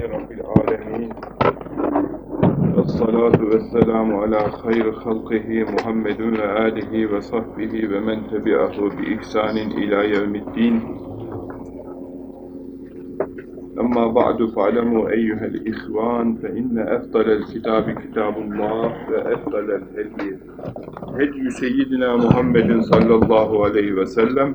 رب العالمين. الصلاة والسلام على خير خلقه محمد وآله وصحبه ومن تبعه بإحسان إلى يوم الدين. أما بعد فاعلموا أيها الإخوان فإن أفضل الكتاب كتاب الله وأفضل الهدي هدي سيدنا محمد صلى الله عليه وسلم.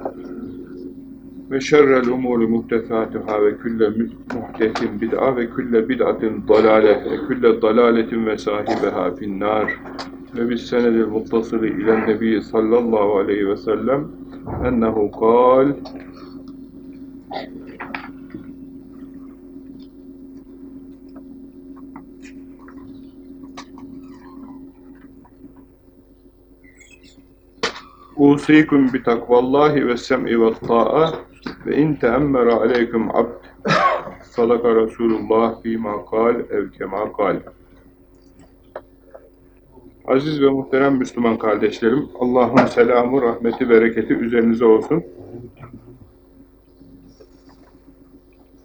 ve şerrel umuri muhtesatuhâ ve külle muhtesin bid'a ve külle bid'atin dalâle ve külle dalâletin ve sahibeha finnâr. Ve bis senedil muttasılı ilen nebi sallallahu aleyhi ve sellem ennehu kal Usikum bi takvallahi ve sem'i ve ta'a ve in teemmere aleykum abd sadaka Resulullah fîmâ kal ev kemâ kal. Aziz ve muhterem Müslüman kardeşlerim, Allah'ın selamı, rahmeti, bereketi üzerinize olsun.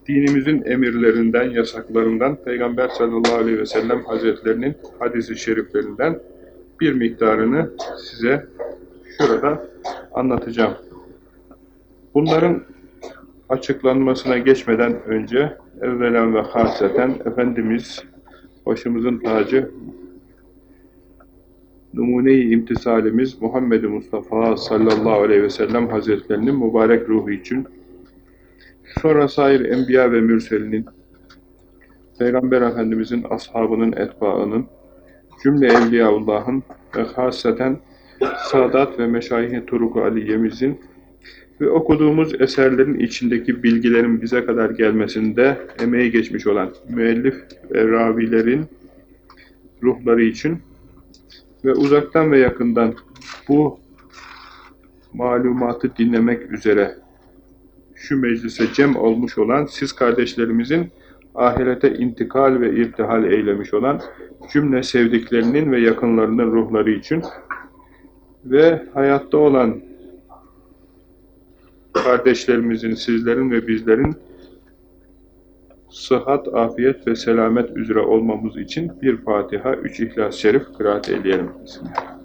Dinimizin emirlerinden, yasaklarından, Peygamber sallallahu aleyhi ve sellem hazretlerinin hadisi şeriflerinden bir miktarını size şurada anlatacağım. Bunların açıklanmasına geçmeden önce evvelen ve haseten Efendimiz başımızın tacı numune-i imtisalimiz Muhammed Mustafa sallallahu aleyhi ve sellem hazretlerinin mübarek ruhu için sonra sair enbiya ve mürselinin Peygamber Efendimizin ashabının, etbaının cümle Evliyaullah'ın ve haseten Sadat ve Meşayih-i Turuk-u Aliye'mizin ve okuduğumuz eserlerin içindeki bilgilerin bize kadar gelmesinde emeği geçmiş olan müellif ve ravilerin ruhları için ve uzaktan ve yakından bu malumatı dinlemek üzere şu meclise cem olmuş olan siz kardeşlerimizin ahirete intikal ve irtihal eylemiş olan cümle sevdiklerinin ve yakınlarının ruhları için ve hayatta olan kardeşlerimizin, sizlerin ve bizlerin sıhhat, afiyet ve selamet üzere olmamız için bir Fatiha, üç İhlas-ı Şerif kıraat eyleyelim. Bismillah.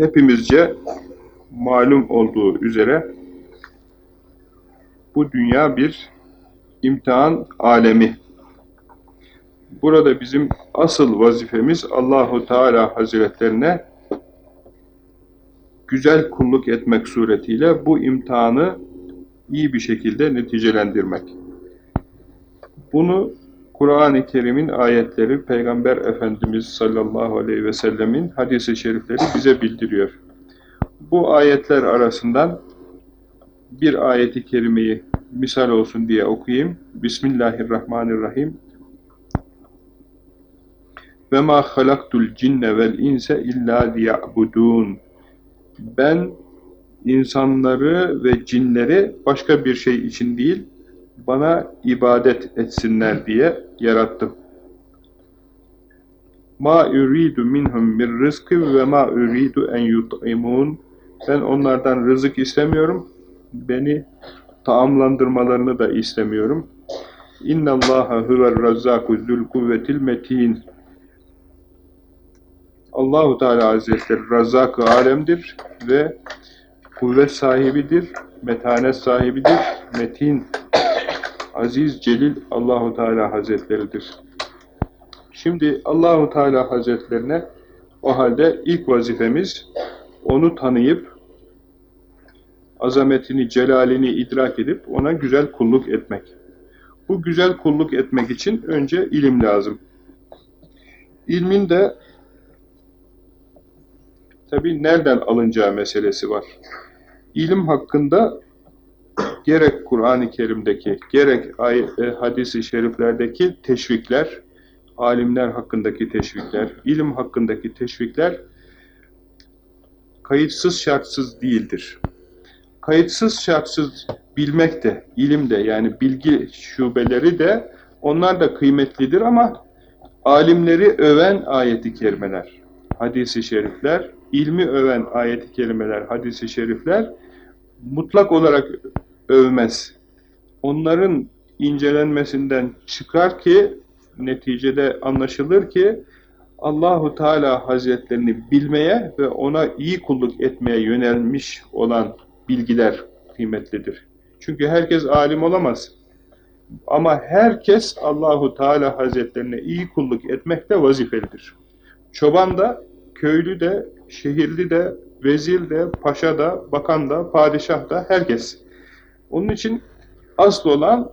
Hepimizce malum olduğu üzere bu dünya bir imtihan alemi. Burada bizim asıl vazifemiz Allahu Teala Hazretlerine güzel kulluk etmek suretiyle bu imtihanı iyi bir şekilde neticelendirmek. Bunu Kur'an-ı Kerim'in ayetleri, Peygamber Efendimiz sallallahu aleyhi ve sellemin hadis-i şerifleri bize bildiriyor. Bu ayetler arasından bir ayeti kerimeyi misal olsun diye okuyayım. Bismillahirrahmanirrahim. Ve ma halaktul cinne vel inse illa liya'budun. Ben insanları ve cinleri başka bir şey için değil, bana ibadet etsinler diye yarattım. Ma uridu minhum bir rızkı ve ma uridu en yut'imun. Ben onlardan rızık istemiyorum. Beni taamlandırmalarını da istemiyorum. İnna Allaha huver razzaku zul kuvvetil metin. Allahu Teala Hazretleri Razzak-ı alemdir ve kuvvet sahibidir, metanet sahibidir, metin aziz, celil Allahu Teala Hazretleridir. Şimdi Allahu Teala Hazretlerine o halde ilk vazifemiz onu tanıyıp azametini, celalini idrak edip ona güzel kulluk etmek. Bu güzel kulluk etmek için önce ilim lazım. İlmin de tabi nereden alınacağı meselesi var. İlim hakkında gerek Kur'an-ı Kerim'deki, gerek e, hadis-i şeriflerdeki teşvikler, alimler hakkındaki teşvikler, ilim hakkındaki teşvikler kayıtsız şartsız değildir. Kayıtsız şartsız bilmek de, ilim de yani bilgi şubeleri de onlar da kıymetlidir ama alimleri öven ayeti kerimeler, hadisi şerifler, ilmi öven ayeti kerimeler, hadisi şerifler mutlak olarak övmez. Onların incelenmesinden çıkar ki neticede anlaşılır ki Allahu Teala Hazretlerini bilmeye ve ona iyi kulluk etmeye yönelmiş olan bilgiler kıymetlidir. Çünkü herkes alim olamaz. Ama herkes Allahu Teala Hazretlerine iyi kulluk etmekte vazifelidir. Çoban da, köylü de, şehirli de, vezir de, paşa da, bakan da, padişah da herkes. Onun için asıl olan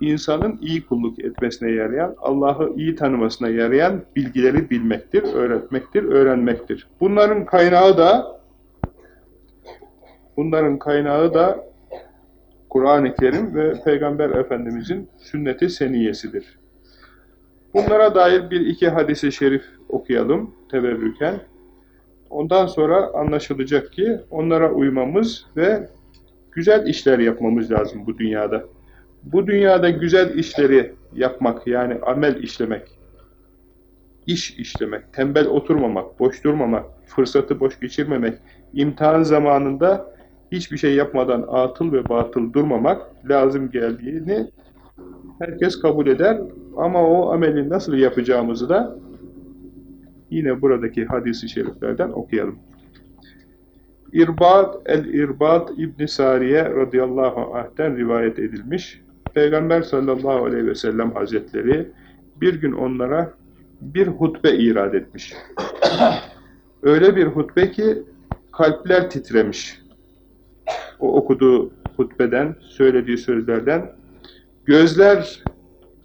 insanın iyi kulluk etmesine yarayan, Allah'ı iyi tanımasına yarayan bilgileri bilmektir, öğretmektir, öğrenmektir. Bunların kaynağı da bunların kaynağı da Kur'an-ı Kerim ve Peygamber Efendimizin sünneti seniyesidir. Bunlara dair bir iki hadisi şerif okuyalım teberrüken. Ondan sonra anlaşılacak ki onlara uymamız ve güzel işler yapmamız lazım bu dünyada. Bu dünyada güzel işleri yapmak yani amel işlemek, iş işlemek, tembel oturmamak, boş durmamak, fırsatı boş geçirmemek, imtihan zamanında hiçbir şey yapmadan atıl ve batıl durmamak lazım geldiğini herkes kabul eder ama o ameli nasıl yapacağımızı da yine buradaki hadisi şeriflerden okuyalım. İrbad el-İrbad İbn Sariye radıyallahu anh'ten rivayet edilmiş. Peygamber sallallahu aleyhi ve sellem hazretleri bir gün onlara bir hutbe irad etmiş. Öyle bir hutbe ki kalpler titremiş. O okuduğu hutbeden, söylediği sözlerden gözler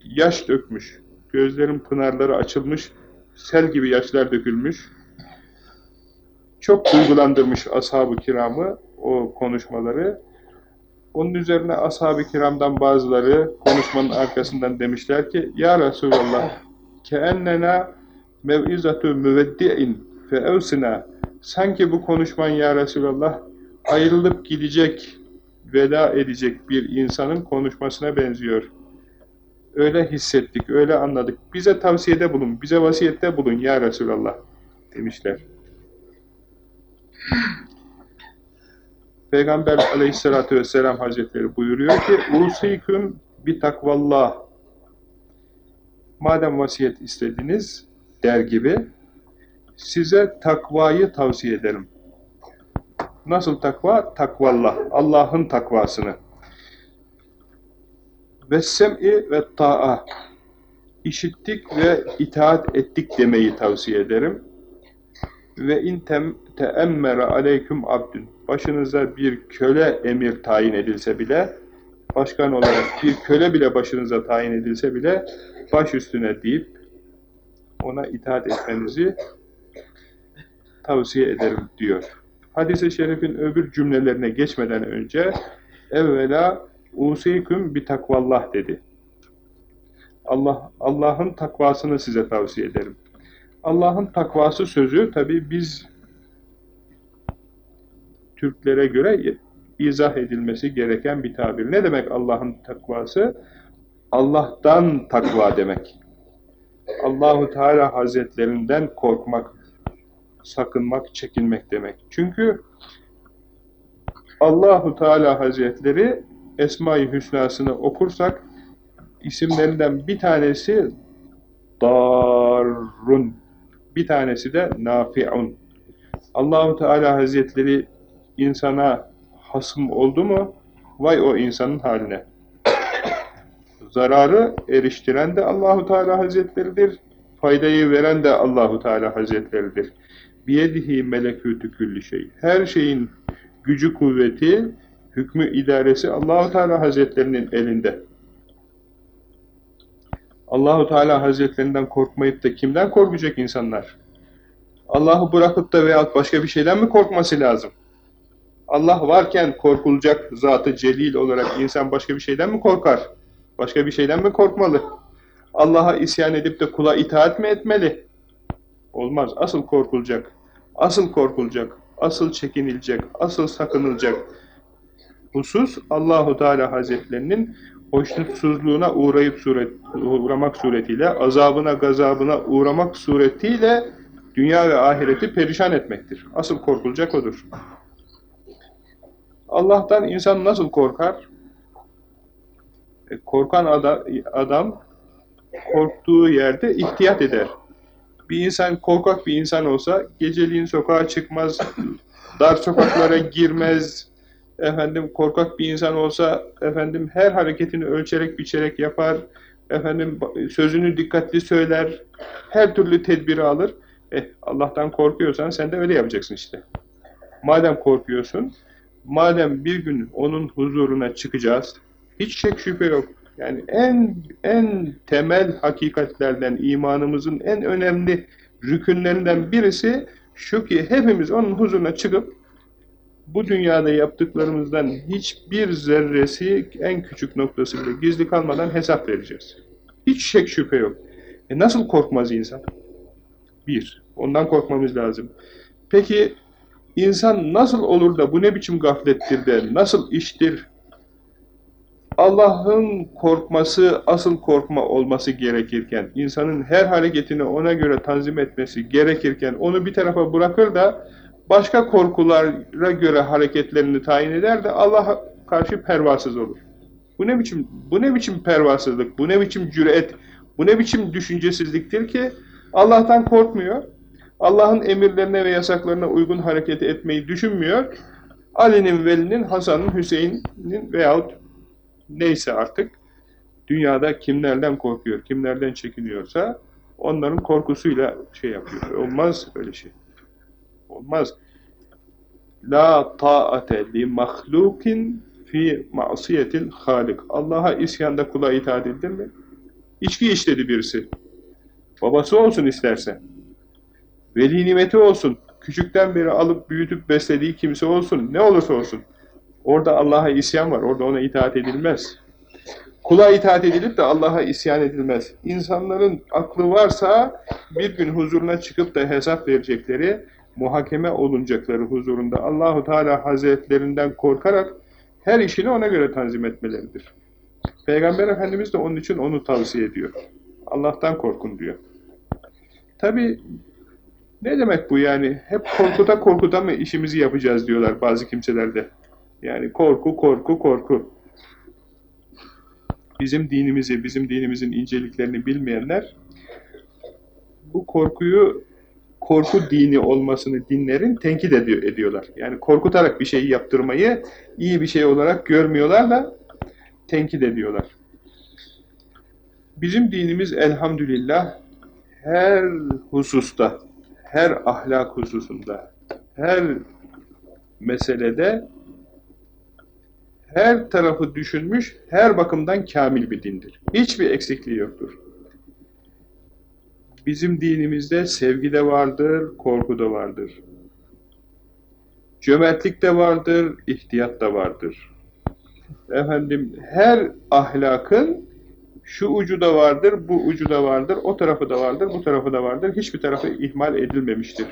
yaş dökmüş. Gözlerin pınarları açılmış, sel gibi yaşlar dökülmüş. Çok duygulandırmış ashab-ı kiramı o konuşmaları. Onun üzerine ashab-ı kiramdan bazıları konuşmanın arkasından demişler ki Ya Resulallah keennena mev'izatü müveddi'in feevsina sanki bu konuşman Ya Resulallah ayrılıp gidecek, veda edecek bir insanın konuşmasına benziyor. Öyle hissettik, öyle anladık. Bize tavsiyede bulun, bize vasiyette bulun Ya Resulallah demişler. Peygamber aleyhissalatü vesselam hazretleri buyuruyor ki Usiküm bi takvallah Madem vasiyet istediniz der gibi size takvayı tavsiye ederim. Nasıl takva? Takvallah. Allah'ın takvasını. Ve sem'i ve ta'a. İşittik ve itaat ettik demeyi tavsiye ederim. Ve in teemmere aleyküm abdün. Başınıza bir köle emir tayin edilse bile, başkan olarak bir köle bile başınıza tayin edilse bile, baş üstüne deyip ona itaat etmenizi tavsiye ederim diyor. Hadis-i şerifin öbür cümlelerine geçmeden önce evvela usikum bir takvallah dedi. Allah Allah'ın takvasını size tavsiye ederim. Allah'ın takvası sözü tabi biz Türklere göre izah edilmesi gereken bir tabir. Ne demek Allah'ın takvası? Allah'tan takva demek. Allahu Teala Hazretlerinden korkmak, sakınmak, çekinmek demek. Çünkü Allahu Teala Hazretleri Esma-i Hüsna'sını okursak isimlerinden bir tanesi Darun, bir tanesi de Nafi'un. Allahu Teala Hazretleri insana hasım oldu mu vay o insanın haline. Zararı eriştiren de Allahu Teala Hazretleridir. Faydayı veren de Allahu Teala Hazretleridir. Biyedihi melekûtü külli şey. Her şeyin gücü kuvveti, hükmü idaresi Allahu Teala Hazretlerinin elinde. Allahu Teala Hazretlerinden korkmayıp da kimden korkacak insanlar? Allah'ı bırakıp da veyahut başka bir şeyden mi korkması lazım? Allah varken korkulacak zatı celil olarak insan başka bir şeyden mi korkar? Başka bir şeyden mi korkmalı? Allah'a isyan edip de kula itaat mi etmeli? Olmaz. Asıl korkulacak. Asıl korkulacak. Asıl çekinilecek. Asıl sakınılacak. Husus Allahu Teala Hazretlerinin hoşnutsuzluğuna uğrayıp suret, uğramak suretiyle, azabına, gazabına uğramak suretiyle dünya ve ahireti perişan etmektir. Asıl korkulacak odur. Allah'tan insan nasıl korkar? E, korkan adam, adam korktuğu yerde ihtiyat eder. Bir insan korkak bir insan olsa geceliğin sokağa çıkmaz, dar sokaklara girmez, efendim korkak bir insan olsa efendim her hareketini ölçerek biçerek yapar, efendim sözünü dikkatli söyler, her türlü tedbiri alır. Eh Allah'tan korkuyorsan sen de öyle yapacaksın işte. Madem korkuyorsun, madem bir gün onun huzuruna çıkacağız, hiç şek şüphe yok. Yani en en temel hakikatlerden imanımızın en önemli rükünlerinden birisi şu ki hepimiz onun huzuruna çıkıp bu dünyada yaptıklarımızdan hiçbir zerresi en küçük noktası bile gizli kalmadan hesap vereceğiz. Hiç şek şüphe yok. E nasıl korkmaz insan? Bir, ondan korkmamız lazım. Peki insan nasıl olur da bu ne biçim gaflettir de, nasıl iştir, Allah'ın korkması asıl korkma olması gerekirken, insanın her hareketini ona göre tanzim etmesi gerekirken onu bir tarafa bırakır da başka korkulara göre hareketlerini tayin eder de Allah'a karşı pervasız olur. Bu ne biçim bu ne biçim pervasızlık, bu ne biçim cüret, bu ne biçim düşüncesizliktir ki Allah'tan korkmuyor. Allah'ın emirlerine ve yasaklarına uygun hareket etmeyi düşünmüyor. Ali'nin, Veli'nin, Hasan'ın, Hüseyin'in veyahut neyse artık dünyada kimlerden korkuyor, kimlerden çekiniyorsa onların korkusuyla şey yapıyor. Olmaz öyle şey. Olmaz. La ta'ate li mahlukin fi ma'siyetil halik. Allah'a isyanda kula itaat edilir mi? İçki işledi birisi. Babası olsun isterse. Veli nimeti olsun. Küçükten beri alıp büyütüp beslediği kimse olsun. Ne olursa olsun. Orada Allah'a isyan var. Orada ona itaat edilmez. Kula itaat edilip de Allah'a isyan edilmez. İnsanların aklı varsa bir gün huzuruna çıkıp da hesap verecekleri, muhakeme olunacakları huzurunda Allahu Teala Hazretlerinden korkarak her işini ona göre tanzim etmeleridir. Peygamber Efendimiz de onun için onu tavsiye ediyor. Allah'tan korkun diyor. Tabi ne demek bu yani? Hep korkuda korkuda mı işimizi yapacağız diyorlar bazı kimselerde. Yani korku, korku, korku. Bizim dinimizi, bizim dinimizin inceliklerini bilmeyenler bu korkuyu korku dini olmasını dinlerin tenkit ediyor, ediyorlar. Yani korkutarak bir şeyi yaptırmayı iyi bir şey olarak görmüyorlar da tenkit ediyorlar. Bizim dinimiz elhamdülillah her hususta, her ahlak hususunda, her meselede her tarafı düşünmüş, her bakımdan kamil bir dindir. Hiçbir eksikliği yoktur. Bizim dinimizde sevgi de vardır, korku da vardır. Cömertlik de vardır, ihtiyat da vardır. Efendim, her ahlakın şu ucu da vardır, bu ucu da vardır, o tarafı da vardır, bu tarafı da vardır. Hiçbir tarafı ihmal edilmemiştir.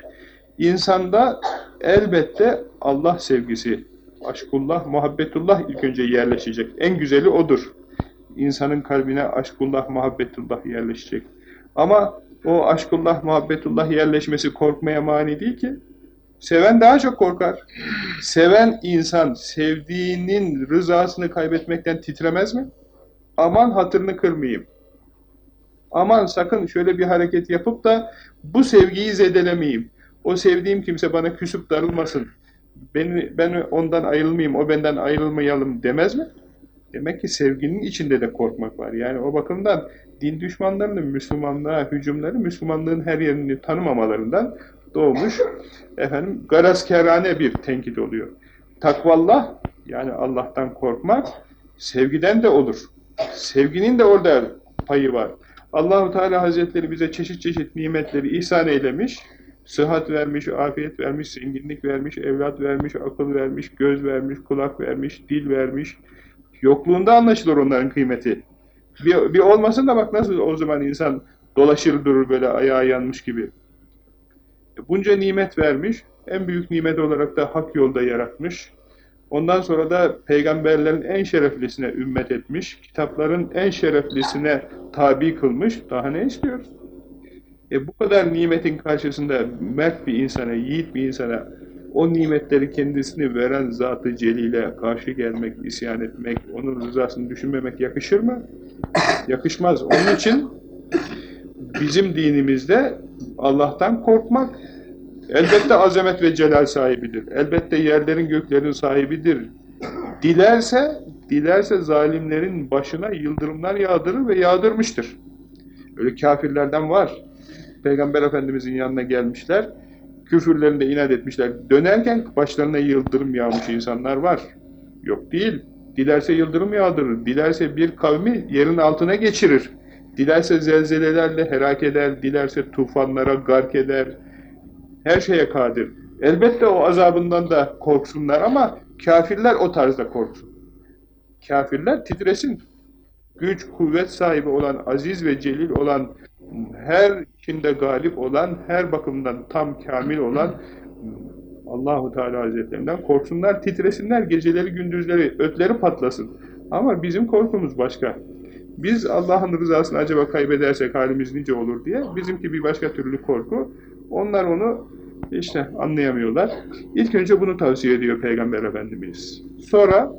İnsanda elbette Allah sevgisi, aşkullah, muhabbetullah ilk önce yerleşecek. En güzeli odur. İnsanın kalbine aşkullah, muhabbetullah yerleşecek. Ama o aşkullah, muhabbetullah yerleşmesi korkmaya mani değil ki. Seven daha çok korkar. Seven insan sevdiğinin rızasını kaybetmekten titremez mi? Aman hatırını kırmayayım. Aman sakın şöyle bir hareket yapıp da bu sevgiyi zedelemeyeyim. O sevdiğim kimse bana küsüp darılmasın. Beni, ben ondan ayrılmayayım, o benden ayrılmayalım demez mi? Demek ki sevginin içinde de korkmak var. Yani o bakımdan din düşmanlarının Müslümanlığa hücumları, Müslümanlığın her yerini tanımamalarından doğmuş efendim garazkerane bir tenkit oluyor. takvallah yani Allah'tan korkmak sevgiden de olur. Sevginin de orada payı var. Allahu Teala Hazretleri bize çeşit çeşit nimetleri ihsan eylemiş. Sıhhat vermiş, afiyet vermiş, zenginlik vermiş, evlat vermiş, akıl vermiş, göz vermiş, kulak vermiş, dil vermiş. Yokluğunda anlaşılır onların kıymeti. Bir, bir olmasın da bak nasıl o zaman insan dolaşır durur böyle ayağı yanmış gibi. Bunca nimet vermiş, en büyük nimet olarak da hak yolda yaratmış. Ondan sonra da peygamberlerin en şereflisine ümmet etmiş, kitapların en şereflisine tabi kılmış. Daha ne istiyoruz? E bu kadar nimetin karşısında mert bir insana, yiğit bir insana o nimetleri kendisini veren Zat-ı Celil'e karşı gelmek, isyan etmek, onun rızasını düşünmemek yakışır mı? Yakışmaz. Onun için bizim dinimizde Allah'tan korkmak elbette azamet ve celal sahibidir. Elbette yerlerin göklerin sahibidir. Dilerse, dilerse zalimlerin başına yıldırımlar yağdırır ve yağdırmıştır. Öyle kafirlerden var. Peygamber Efendimizin yanına gelmişler. Küfürlerinde inat etmişler. Dönerken başlarına yıldırım yağmış insanlar var. Yok değil. Dilerse yıldırım yağdırır. Dilerse bir kavmi yerin altına geçirir. Dilerse zelzelelerle helak eder. Dilerse tufanlara gark eder. Her şeye kadir. Elbette o azabından da korksunlar ama kafirler o tarzda korksun. Kafirler titresin. Güç, kuvvet sahibi olan, aziz ve celil olan her içinde galip olan, her bakımdan tam kamil olan Allahu Teala Hazretlerinden korksunlar, titresinler, geceleri gündüzleri, ötleri patlasın. Ama bizim korkumuz başka. Biz Allah'ın rızasını acaba kaybedersek halimiz nice olur diye bizimki bir başka türlü korku. Onlar onu işte anlayamıyorlar. İlk önce bunu tavsiye ediyor Peygamber Efendimiz. Sonra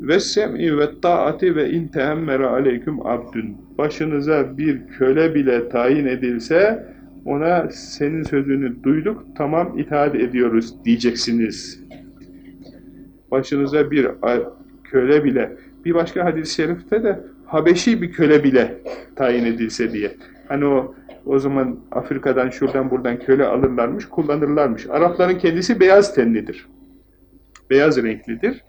ve sem'i ve taati ve in tehemmere aleyküm abdün. Başınıza bir köle bile tayin edilse ona senin sözünü duyduk tamam itaat ediyoruz diyeceksiniz. Başınıza bir köle bile bir başka hadis-i şerifte de Habeşi bir köle bile tayin edilse diye. Hani o o zaman Afrika'dan şuradan buradan köle alırlarmış, kullanırlarmış. Arapların kendisi beyaz tenlidir. Beyaz renklidir.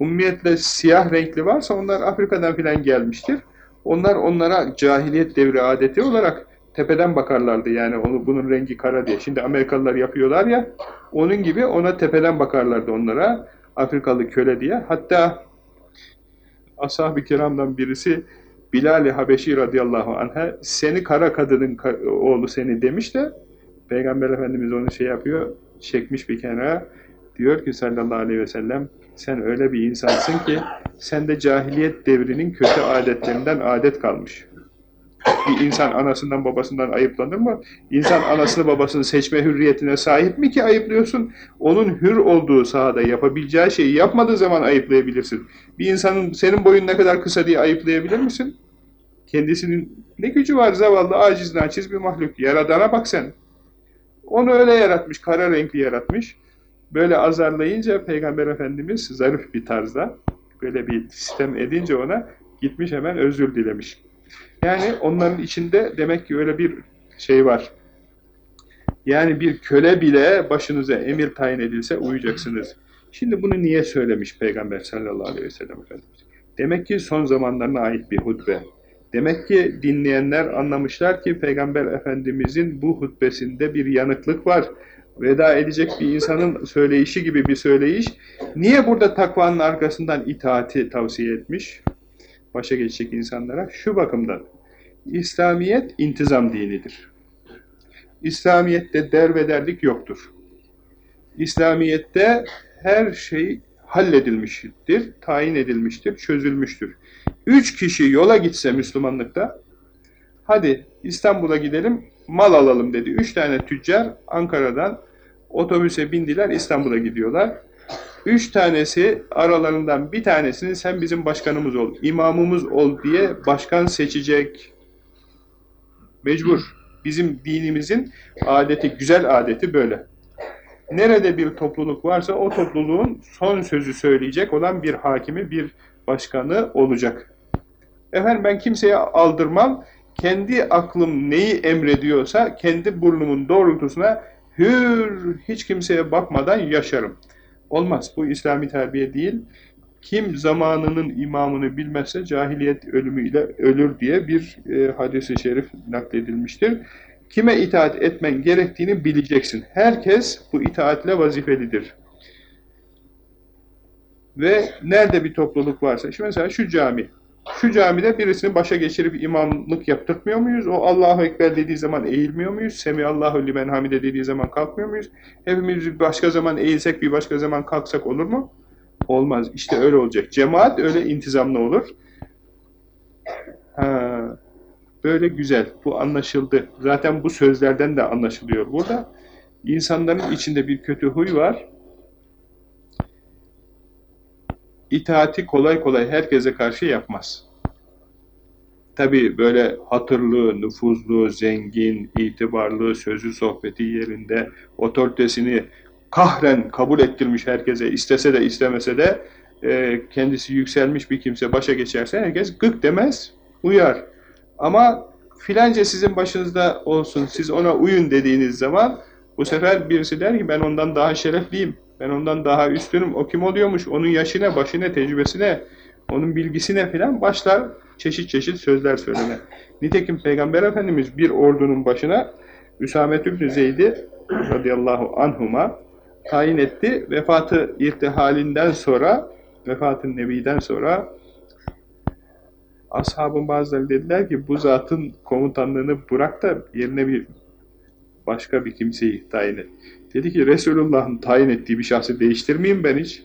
Ummiyetle siyah renkli varsa onlar Afrika'dan filan gelmiştir. Onlar onlara cahiliyet devri adeti olarak tepeden bakarlardı yani onu bunun rengi kara diye. Şimdi Amerikalılar yapıyorlar ya onun gibi ona tepeden bakarlardı onlara Afrikalı köle diye. Hatta ashab-ı kiramdan birisi Bilal-i Habeşi radıyallahu anh'a seni kara kadının oğlu seni demiş de Peygamber Efendimiz onu şey yapıyor çekmiş bir kenara diyor ki sallallahu aleyhi ve sellem sen öyle bir insansın ki sende cahiliyet devrinin kötü adetlerinden adet kalmış. Bir insan anasından babasından ayıplanır mı? İnsan anasını babasını seçme hürriyetine sahip mi ki ayıplıyorsun? Onun hür olduğu sahada yapabileceği şeyi yapmadığı zaman ayıplayabilirsin. Bir insanın senin boyun ne kadar kısa diye ayıplayabilir misin? Kendisinin ne gücü var zavallı, aciz naçiz bir mahluk. Yaradana bak sen. Onu öyle yaratmış, kara renkli yaratmış. Böyle azarlayınca Peygamber Efendimiz zarif bir tarzda böyle bir sistem edince ona gitmiş hemen özür dilemiş. Yani onların içinde demek ki öyle bir şey var. Yani bir köle bile başınıza emir tayin edilse uyacaksınız. Şimdi bunu niye söylemiş Peygamber sallallahu aleyhi ve sellem Efendimiz? Demek ki son zamanlarına ait bir hutbe. Demek ki dinleyenler anlamışlar ki Peygamber Efendimizin bu hutbesinde bir yanıklık var veda edecek bir insanın söyleyişi gibi bir söyleyiş. Niye burada takvanın arkasından itaati tavsiye etmiş? Başa geçecek insanlara. Şu bakımdan. İslamiyet intizam dinidir. İslamiyet'te derbederlik yoktur. İslamiyet'te her şey halledilmiştir, tayin edilmiştir, çözülmüştür. Üç kişi yola gitse Müslümanlıkta, hadi İstanbul'a gidelim, mal alalım dedi. Üç tane tüccar Ankara'dan otobüse bindiler, İstanbul'a gidiyorlar. Üç tanesi aralarından bir tanesini sen bizim başkanımız ol, imamımız ol diye başkan seçecek. Mecbur. Bizim dinimizin adeti, güzel adeti böyle. Nerede bir topluluk varsa o topluluğun son sözü söyleyecek olan bir hakimi, bir başkanı olacak. Efendim ben kimseye aldırmam, kendi aklım neyi emrediyorsa kendi burnumun doğrultusuna hür, hiç kimseye bakmadan yaşarım. Olmaz. Bu İslami terbiye değil. Kim zamanının imamını bilmezse cahiliyet ölümüyle ölür diye bir e, hadis-i şerif nakledilmiştir. Kime itaat etmen gerektiğini bileceksin. Herkes bu itaatle vazifelidir. Ve nerede bir topluluk varsa, şimdi mesela şu cami, şu camide birisini başa geçirip imamlık yaptırtmıyor muyuz? O Allahu Ekber dediği zaman eğilmiyor muyuz? Semiallahu limen hamide dediği zaman kalkmıyor muyuz? Hepimiz bir başka zaman eğilsek, bir başka zaman kalksak olur mu? Olmaz. İşte öyle olacak. Cemaat öyle intizamlı olur. Ha, böyle güzel. Bu anlaşıldı. Zaten bu sözlerden de anlaşılıyor burada. İnsanların içinde bir kötü huy var. İtaati kolay kolay herkese karşı yapmaz. Tabi böyle hatırlı, nüfuzlu, zengin, itibarlı, sözü sohbeti yerinde, otoritesini kahren kabul ettirmiş herkese, istese de istemese de e, kendisi yükselmiş bir kimse başa geçerse herkes gık demez, uyar. Ama filanca sizin başınızda olsun, siz ona uyun dediğiniz zaman bu sefer birisi der ki ben ondan daha şerefliyim, ben ondan daha üstünüm. O kim oluyormuş? Onun yaşına, başına, tecrübesine, onun bilgisine filan başlar çeşit çeşit sözler söyleme. Nitekim Peygamber Efendimiz bir ordunun başına Üsamet İbni Zeyd'i radıyallahu anhuma tayin etti. Vefatı irtihalinden sonra, vefatın nebiden sonra ashabın bazıları dediler ki bu zatın komutanlığını bırak da yerine bir başka bir kimseyi tayin et. Dedi ki Resulullah'ın tayin ettiği bir şahsı değiştirmeyeyim ben hiç.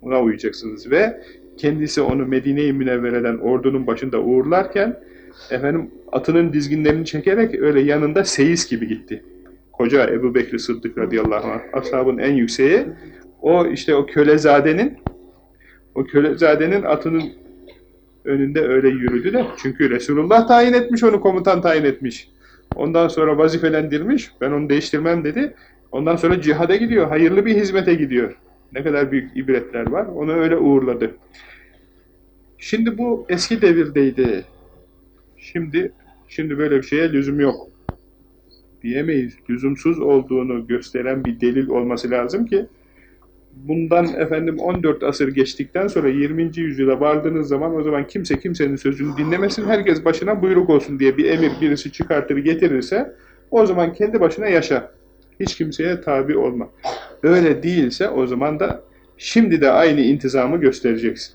Ona uyacaksınız ve kendisi onu Medine-i Münevvere'den ordunun başında uğurlarken efendim atının dizginlerini çekerek öyle yanında seyis gibi gitti. Koca Ebu Bekri Sıddık radıyallahu anh, ashabın en yükseği, o işte o kölezadenin o kölezadenin atının önünde öyle yürüdü de çünkü Resulullah tayin etmiş onu komutan tayin etmiş. Ondan sonra vazifelendirmiş. Ben onu değiştirmem dedi. Ondan sonra cihada gidiyor. Hayırlı bir hizmete gidiyor. Ne kadar büyük ibretler var. Onu öyle uğurladı. Şimdi bu eski devirdeydi. Şimdi şimdi böyle bir şeye lüzum yok. Diyemeyiz. Lüzumsuz olduğunu gösteren bir delil olması lazım ki bundan efendim 14 asır geçtikten sonra 20. yüzyıla vardığınız zaman o zaman kimse kimsenin sözünü dinlemesin, herkes başına buyruk olsun diye bir emir birisi çıkartır getirirse o zaman kendi başına yaşa. Hiç kimseye tabi olma. Öyle değilse o zaman da şimdi de aynı intizamı göstereceksin.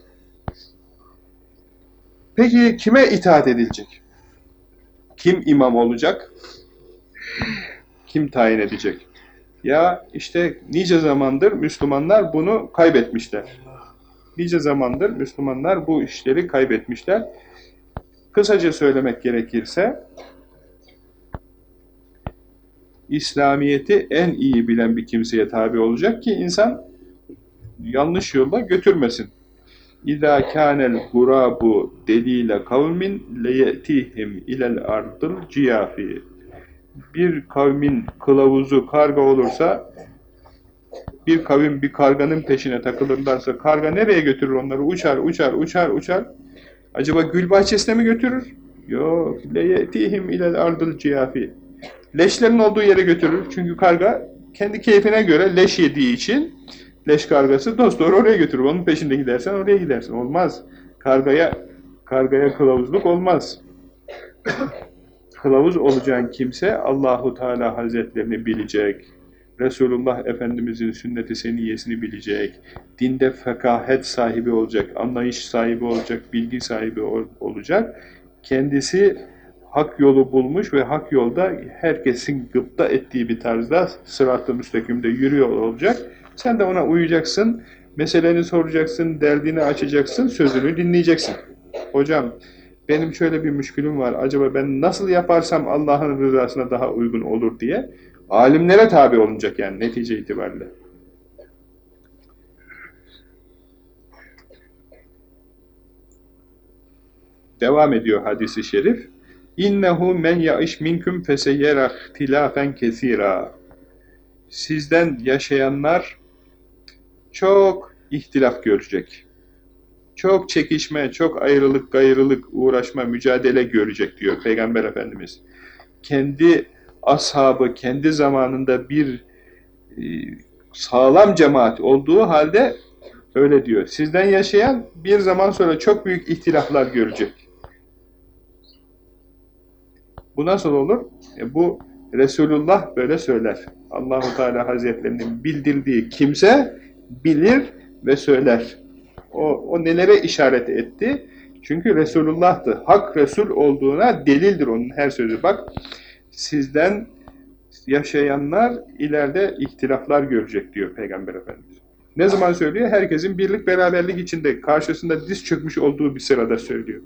Peki kime itaat edilecek? Kim imam olacak? Kim tayin edecek? Ya işte nice zamandır Müslümanlar bunu kaybetmişler. Nice zamandır Müslümanlar bu işleri kaybetmişler. Kısaca söylemek gerekirse, İslamiyet'i en iyi bilen bir kimseye tabi olacak ki insan yanlış yolda götürmesin. İza kânel gurabu delile kavmin leyetihim ilel ardıl ciyafi bir kavmin kılavuzu karga olursa, bir kavim bir karganın peşine takılırlarsa, karga nereye götürür onları? Uçar, uçar, uçar, uçar. Acaba gül bahçesine mi götürür? Yok. Leyetihim ilel ardıl ciyafi. Leşlerin olduğu yere götürür. Çünkü karga kendi keyfine göre leş yediği için leş kargası dost oraya götürür. Onun peşinde gidersen oraya gidersin. Olmaz. Kargaya kargaya kılavuzluk olmaz kılavuz olacağın kimse Allahu Teala Hazretlerini bilecek. Resulullah Efendimizin sünneti seniyesini bilecek. Dinde fekahet sahibi olacak, anlayış sahibi olacak, bilgi sahibi ol olacak. Kendisi hak yolu bulmuş ve hak yolda herkesin gıpta ettiği bir tarzda sırat-ı müstakimde yürüyor olacak. Sen de ona uyacaksın, meseleni soracaksın, derdini açacaksın, sözünü dinleyeceksin. Hocam, benim şöyle bir müşkülüm var, acaba ben nasıl yaparsam Allah'ın rızasına daha uygun olur diye alimlere tabi olunacak yani netice itibariyle. Devam ediyor hadisi şerif. İnnehu men ya'iş minkum feseyyera ihtilafen kesira. Sizden yaşayanlar çok ihtilaf görecek çok çekişme, çok ayrılık, gayrılık, uğraşma, mücadele görecek diyor Peygamber Efendimiz. Kendi ashabı, kendi zamanında bir e, sağlam cemaat olduğu halde öyle diyor. Sizden yaşayan bir zaman sonra çok büyük ihtilaflar görecek. Bu nasıl olur? E bu Resulullah böyle söyler. Allahu Teala Hazretlerinin bildirdiği kimse bilir ve söyler. O, o nelere işaret etti? Çünkü Resulullah'tı. Hak Resul olduğuna delildir onun her sözü. Bak sizden yaşayanlar ileride ihtilaflar görecek diyor Peygamber Efendimiz. Ne zaman söylüyor? Herkesin birlik beraberlik içinde karşısında diz çökmüş olduğu bir sırada söylüyor.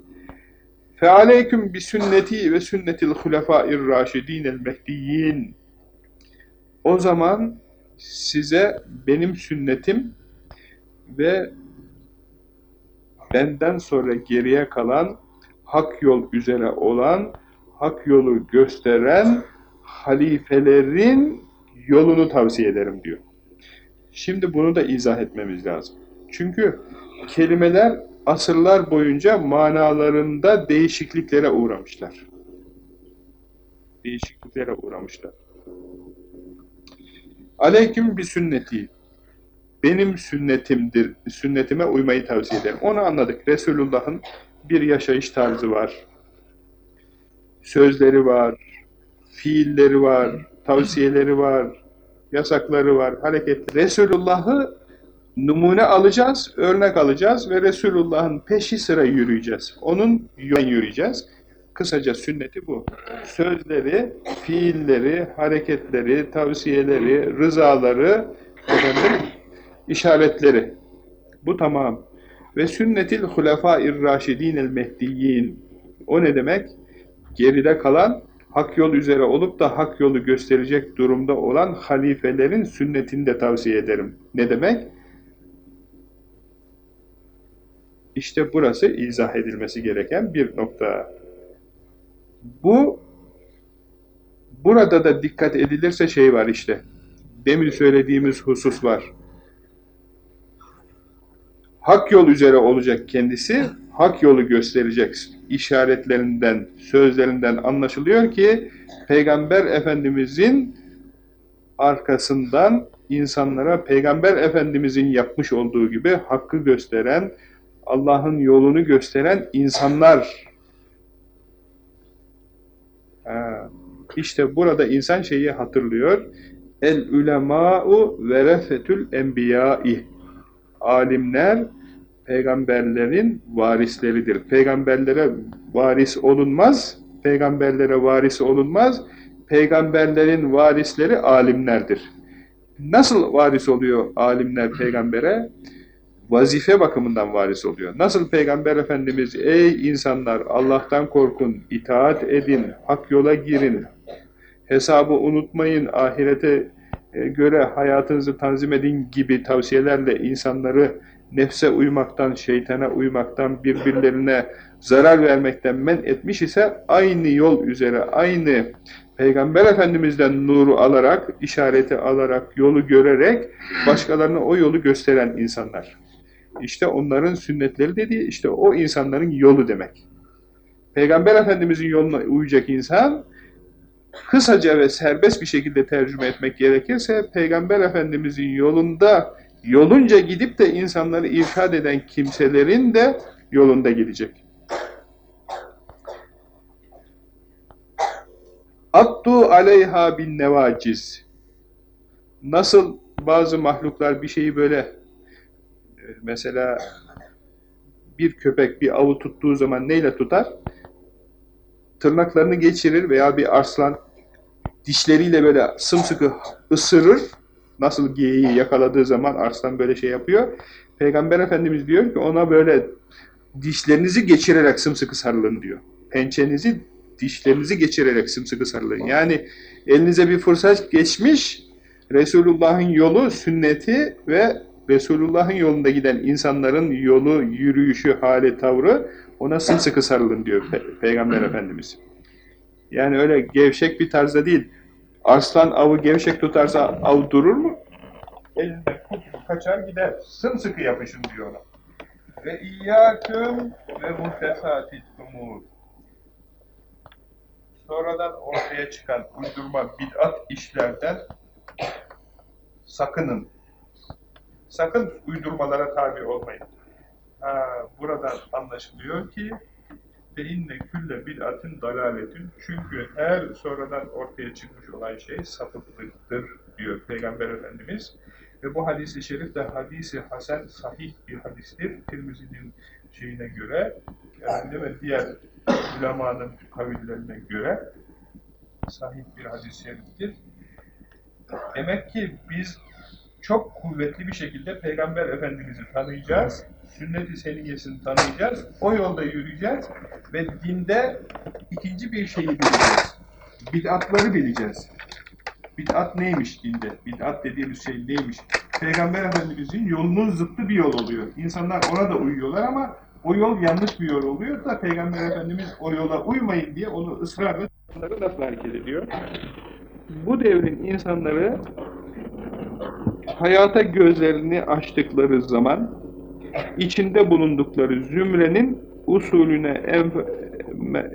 Bi sünneti ve sünnetil hulefâir râşidînel mehdiyyin. O zaman size benim sünnetim ve benden sonra geriye kalan hak yol üzere olan, hak yolu gösteren halifelerin yolunu tavsiye ederim diyor. Şimdi bunu da izah etmemiz lazım. Çünkü kelimeler asırlar boyunca manalarında değişikliklere uğramışlar. Değişikliklere uğramışlar. Aleyküm bir sünneti. Benim sünnetimdir, sünnetime uymayı tavsiye ederim. Onu anladık. Resulullah'ın bir yaşayış tarzı var. Sözleri var, fiilleri var, tavsiyeleri var, yasakları var, hareket. Resulullah'ı numune alacağız, örnek alacağız ve Resulullah'ın peşi sıra yürüyeceğiz. Onun yolundan yürüyeceğiz. Kısaca sünneti bu. Sözleri, fiilleri, hareketleri, tavsiyeleri, rızaları, efendim, işaretleri. Bu tamam. Ve sünnetil hulefâir raşidînel mehdiyyin. O ne demek? Geride kalan, hak yol üzere olup da hak yolu gösterecek durumda olan halifelerin sünnetini de tavsiye ederim. Ne demek? İşte burası izah edilmesi gereken bir nokta. Bu, burada da dikkat edilirse şey var işte. Demin söylediğimiz husus var. Hak yol üzere olacak kendisi, hak yolu gösterecek işaretlerinden, sözlerinden anlaşılıyor ki Peygamber Efendimizin arkasından insanlara Peygamber Efendimizin yapmış olduğu gibi hakkı gösteren, Allah'ın yolunu gösteren insanlar. Ha, işte burada insan şeyi hatırlıyor. El ulemâ'u verefetül enbiyâ'i. Alimler peygamberlerin varisleridir. Peygamberlere varis olunmaz, peygamberlere varis olunmaz. Peygamberlerin varisleri alimlerdir. Nasıl varis oluyor alimler peygambere? vazife bakımından varis oluyor. Nasıl Peygamber Efendimiz, ey insanlar Allah'tan korkun, itaat edin, hak yola girin, hesabı unutmayın, ahirete göre hayatınızı tanzim edin gibi tavsiyelerle insanları nefse uymaktan, şeytana uymaktan, birbirlerine zarar vermekten men etmiş ise aynı yol üzere, aynı Peygamber Efendimiz'den nuru alarak, işareti alarak, yolu görerek başkalarına o yolu gösteren insanlar. İşte onların sünnetleri dediği işte o insanların yolu demek. Peygamber Efendimizin yoluna uyacak insan kısaca ve serbest bir şekilde tercüme etmek gerekirse Peygamber Efendimizin yolunda yolunca gidip de insanları irşad eden kimselerin de yolunda gidecek. Addu aleyha bin nevaciz. Nasıl bazı mahluklar bir şeyi böyle mesela bir köpek bir avı tuttuğu zaman neyle tutar? Tırnaklarını geçirir veya bir arslan dişleriyle böyle sımsıkı ısırır. Nasıl geyiği yakaladığı zaman arslan böyle şey yapıyor. Peygamber Efendimiz diyor ki ona böyle dişlerinizi geçirerek sımsıkı sarılın diyor. Pençenizi, dişlerinizi geçirerek sımsıkı sarılın. Yani elinize bir fırsat geçmiş, Resulullah'ın yolu, sünneti ve Resulullah'ın yolunda giden insanların yolu, yürüyüşü, hali, tavrı ona sımsıkı sarılın diyor Pe Peygamber Efendimiz. Yani öyle gevşek bir tarzda değil. Arslan avı gevşek tutarsa av durur mu? Elinde kaçar gider. Sımsıkı yapışın diyor ona. Ve iyyâküm ve muhtesatit umur. Sonradan ortaya çıkan uydurma bid'at işlerden sakının Sakın uydurmalara tabi olmayın. Buradan anlaşılıyor ki ve inne külle bid'atin dalaletün çünkü her sonradan ortaya çıkmış olan şey sapıklıktır diyor Peygamber Efendimiz. Ve bu hadis-i şerif de hadisi hasen sahih bir hadistir. Tirmizi'nin şeyine göre yani ve diğer ulemanın kavillerine göre sahih bir hadis-i şeriftir. Demek ki biz çok kuvvetli bir şekilde Peygamber Efendimiz'i tanıyacağız, sünnet-i seniyyesini tanıyacağız, o yolda yürüyeceğiz ve dinde ikinci bir şeyi bileceğiz. Bid'atları bileceğiz. Bid'at neymiş dinde? Bid'at dediğimiz şey neymiş? Peygamber Efendimiz'in yolunun zıttı bir yol oluyor. İnsanlar ona da uyuyorlar ama o yol yanlış bir yol oluyor da Peygamber Efendimiz o yola uymayın diye onu ısrarla onları nasıl hareket ediyor? Bu devrin insanları hayata gözlerini açtıkları zaman içinde bulundukları zümrenin usulüne,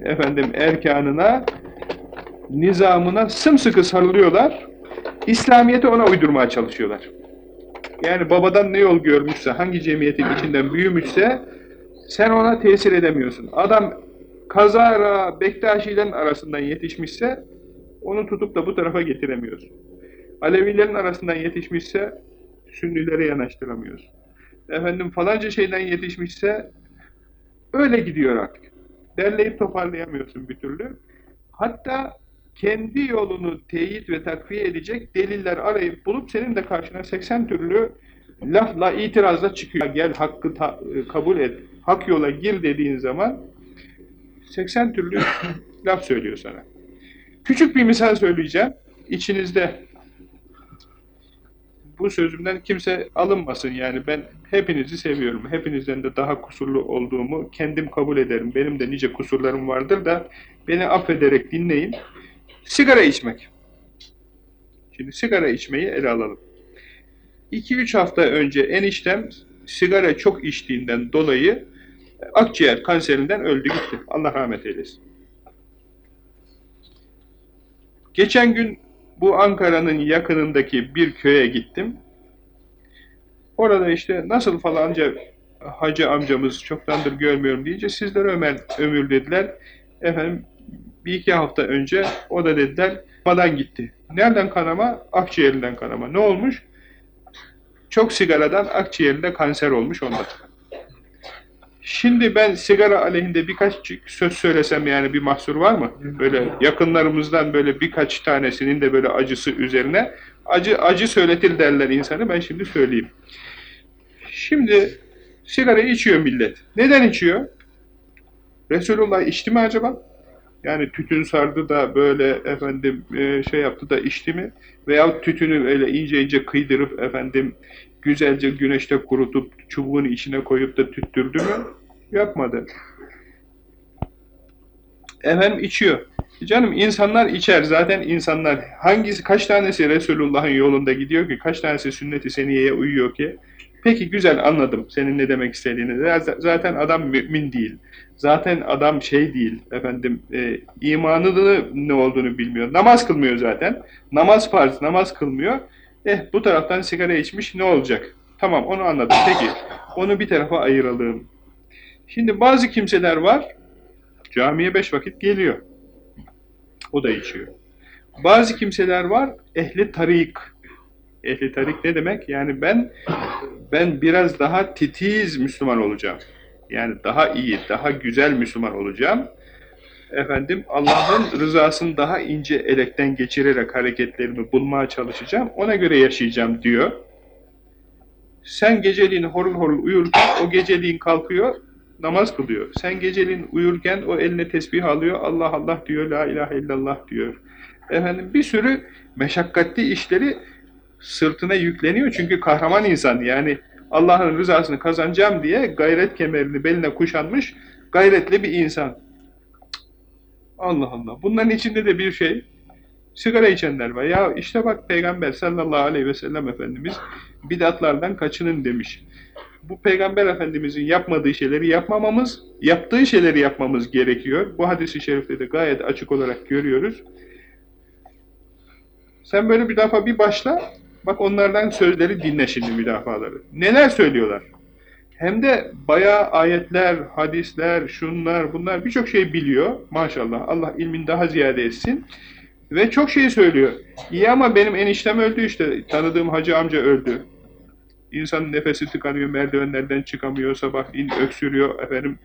efendim erkanına, nizamına sımsıkı sarılıyorlar. İslamiyet'i ona uydurmaya çalışıyorlar. Yani babadan ne yol görmüşse, hangi cemiyetin içinden büyümüşse sen ona tesir edemiyorsun. Adam kazara Bektaşilerin arasından yetişmişse onu tutup da bu tarafa getiremiyorsun. Alevilerin arasından yetişmişse Sünnilere yanaştıramıyorsun. Efendim falanca şeyden yetişmişse öyle gidiyor artık. Derleyip toparlayamıyorsun bir türlü. Hatta kendi yolunu teyit ve takviye edecek deliller arayıp bulup senin de karşına 80 türlü lafla, itirazla çıkıyor. Gel hakkı kabul et, hak yola gir dediğin zaman 80 türlü laf söylüyor sana. Küçük bir misal söyleyeceğim. İçinizde bu sözümden kimse alınmasın yani ben hepinizi seviyorum. Hepinizden de daha kusurlu olduğumu kendim kabul ederim. Benim de nice kusurlarım vardır da beni affederek dinleyin. Sigara içmek. Şimdi sigara içmeyi ele alalım. 2-3 hafta önce eniştem sigara çok içtiğinden dolayı akciğer kanserinden öldü gitti. Allah rahmet eylesin. Geçen gün bu Ankara'nın yakınındaki bir köye gittim. Orada işte nasıl falanca hacı amcamız çoktandır görmüyorum deyince sizler Ömer ömür dediler. Efendim bir iki hafta önce o da dediler kanadan gitti. Nereden kanama? Akciğerinden kanama. Ne olmuş? Çok sigaradan akciğerinde kanser olmuş ondan. Şimdi ben sigara aleyhinde birkaç söz söylesem yani bir mahsur var mı? Böyle yakınlarımızdan böyle birkaç tanesinin de böyle acısı üzerine acı acı söyletir derler insanı ben şimdi söyleyeyim. Şimdi sigara içiyor millet. Neden içiyor? Resulullah içti mi acaba? Yani tütün sardı da böyle efendim e, şey yaptı da içti mi? Veya tütünü öyle ince ince kıydırıp efendim güzelce güneşte kurutup çubuğun içine koyup da tüttürdü mü? Yapmadı. Efendim içiyor. Canım insanlar içer. Zaten insanlar hangisi kaç tanesi Resulullah'ın yolunda gidiyor ki? Kaç tanesi sünnet-i seniyeye uyuyor ki? Peki güzel anladım senin ne demek istediğini. Zaten adam mümin değil. Zaten adam şey değil. Efendim e, imanının ne olduğunu bilmiyor. Namaz kılmıyor zaten. Namaz farz, namaz kılmıyor. Eh bu taraftan sigara içmiş ne olacak? Tamam onu anladım. Peki onu bir tarafa ayıralım. Şimdi bazı kimseler var. Camiye beş vakit geliyor. O da içiyor. Bazı kimseler var. Ehli tarik. Ehli tarik ne demek? Yani ben ben biraz daha titiz Müslüman olacağım. Yani daha iyi, daha güzel Müslüman olacağım efendim Allah'ın rızasını daha ince elekten geçirerek hareketlerimi bulmaya çalışacağım. Ona göre yaşayacağım diyor. Sen geceliğin horul horul uyurken o geceliğin kalkıyor namaz kılıyor. Sen geceliğin uyurken o eline tesbih alıyor. Allah Allah diyor. La ilahe illallah diyor. Efendim bir sürü meşakkatli işleri sırtına yükleniyor. Çünkü kahraman insan yani Allah'ın rızasını kazanacağım diye gayret kemerini beline kuşanmış gayretli bir insan. Allah Allah. Bunların içinde de bir şey, sigara içenler var. Ya işte bak Peygamber sallallahu aleyhi ve sellem Efendimiz bidatlardan kaçının demiş. Bu Peygamber Efendimizin yapmadığı şeyleri yapmamamız, yaptığı şeyleri yapmamız gerekiyor. Bu hadisi şerifte de gayet açık olarak görüyoruz. Sen böyle bir defa bir başla, Bak onlardan sözleri dinle şimdi müdafaları. Neler söylüyorlar? Hem de bayağı ayetler, hadisler, şunlar, bunlar birçok şey biliyor. Maşallah. Allah ilmin daha ziyade etsin. Ve çok şey söylüyor. İyi ama benim eniştem öldü işte. Tanıdığım hacı amca öldü. İnsanın nefesi tıkanıyor, merdivenlerden çıkamıyor, sabah in öksürüyor efendim.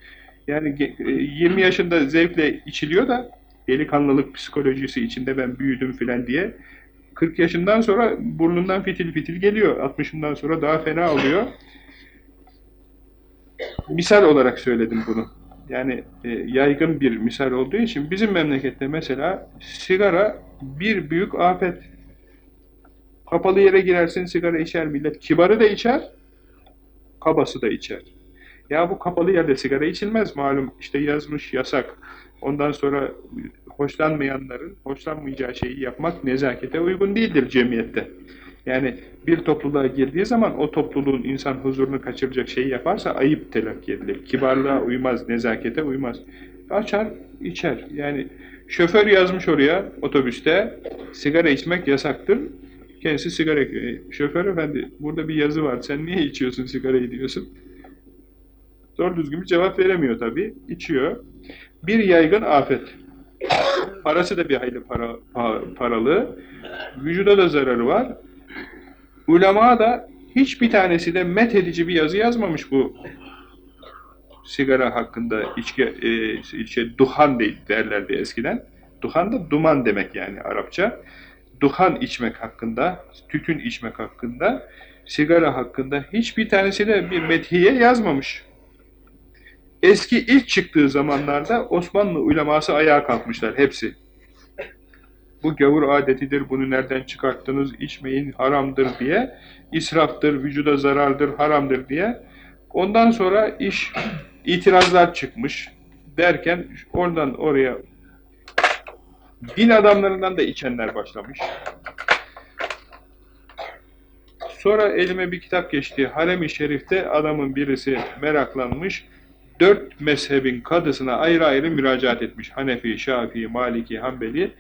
Yani 20 e, yaşında zevkle içiliyor da delikanlılık psikolojisi içinde ben büyüdüm filan diye. 40 yaşından sonra burnundan fitil fitil geliyor. 60'ından sonra daha fena oluyor. Misal olarak söyledim bunu. Yani e, yaygın bir misal olduğu için bizim memlekette mesela sigara bir büyük afet. Kapalı yere girersin sigara içer millet. Kibarı da içer, kabası da içer. Ya bu kapalı yerde sigara içilmez malum işte yazmış yasak. Ondan sonra hoşlanmayanların hoşlanmayacağı şeyi yapmak nezakete uygun değildir cemiyette. Yani bir topluluğa girdiği zaman o topluluğun insan huzurunu kaçıracak şeyi yaparsa ayıp telakki edilir. Kibarlığa uymaz, nezakete uymaz. Açar, içer. Yani şoför yazmış oraya otobüste sigara içmek yasaktır. Kendisi sigara Şoför efendi burada bir yazı var. Sen niye içiyorsun sigarayı diyorsun. Zor düzgün bir cevap veremiyor tabii. İçiyor. Bir yaygın afet. Parası da bir hayli para, paralı. Vücuda da zararı var. Ulema da hiçbir tanesi de met edici bir yazı yazmamış bu sigara hakkında içki, e, şey, duhan derlerdi eskiden. Duhan da duman demek yani Arapça. Duhan içmek hakkında, tütün içmek hakkında, sigara hakkında hiçbir tanesi de bir methiye yazmamış. Eski ilk çıktığı zamanlarda Osmanlı uleması ayağa kalkmışlar hepsi. Bu gavur adetidir, bunu nereden çıkarttınız, içmeyin, haramdır diye, israftır, vücuda zarardır, haramdır diye. Ondan sonra iş, itirazlar çıkmış derken oradan oraya din adamlarından da içenler başlamış. Sonra elime bir kitap geçti. Harem-i Şerif'te adamın birisi meraklanmış. Dört mezhebin kadısına ayrı ayrı müracaat etmiş. Hanefi, Şafii, Maliki, Hanbeli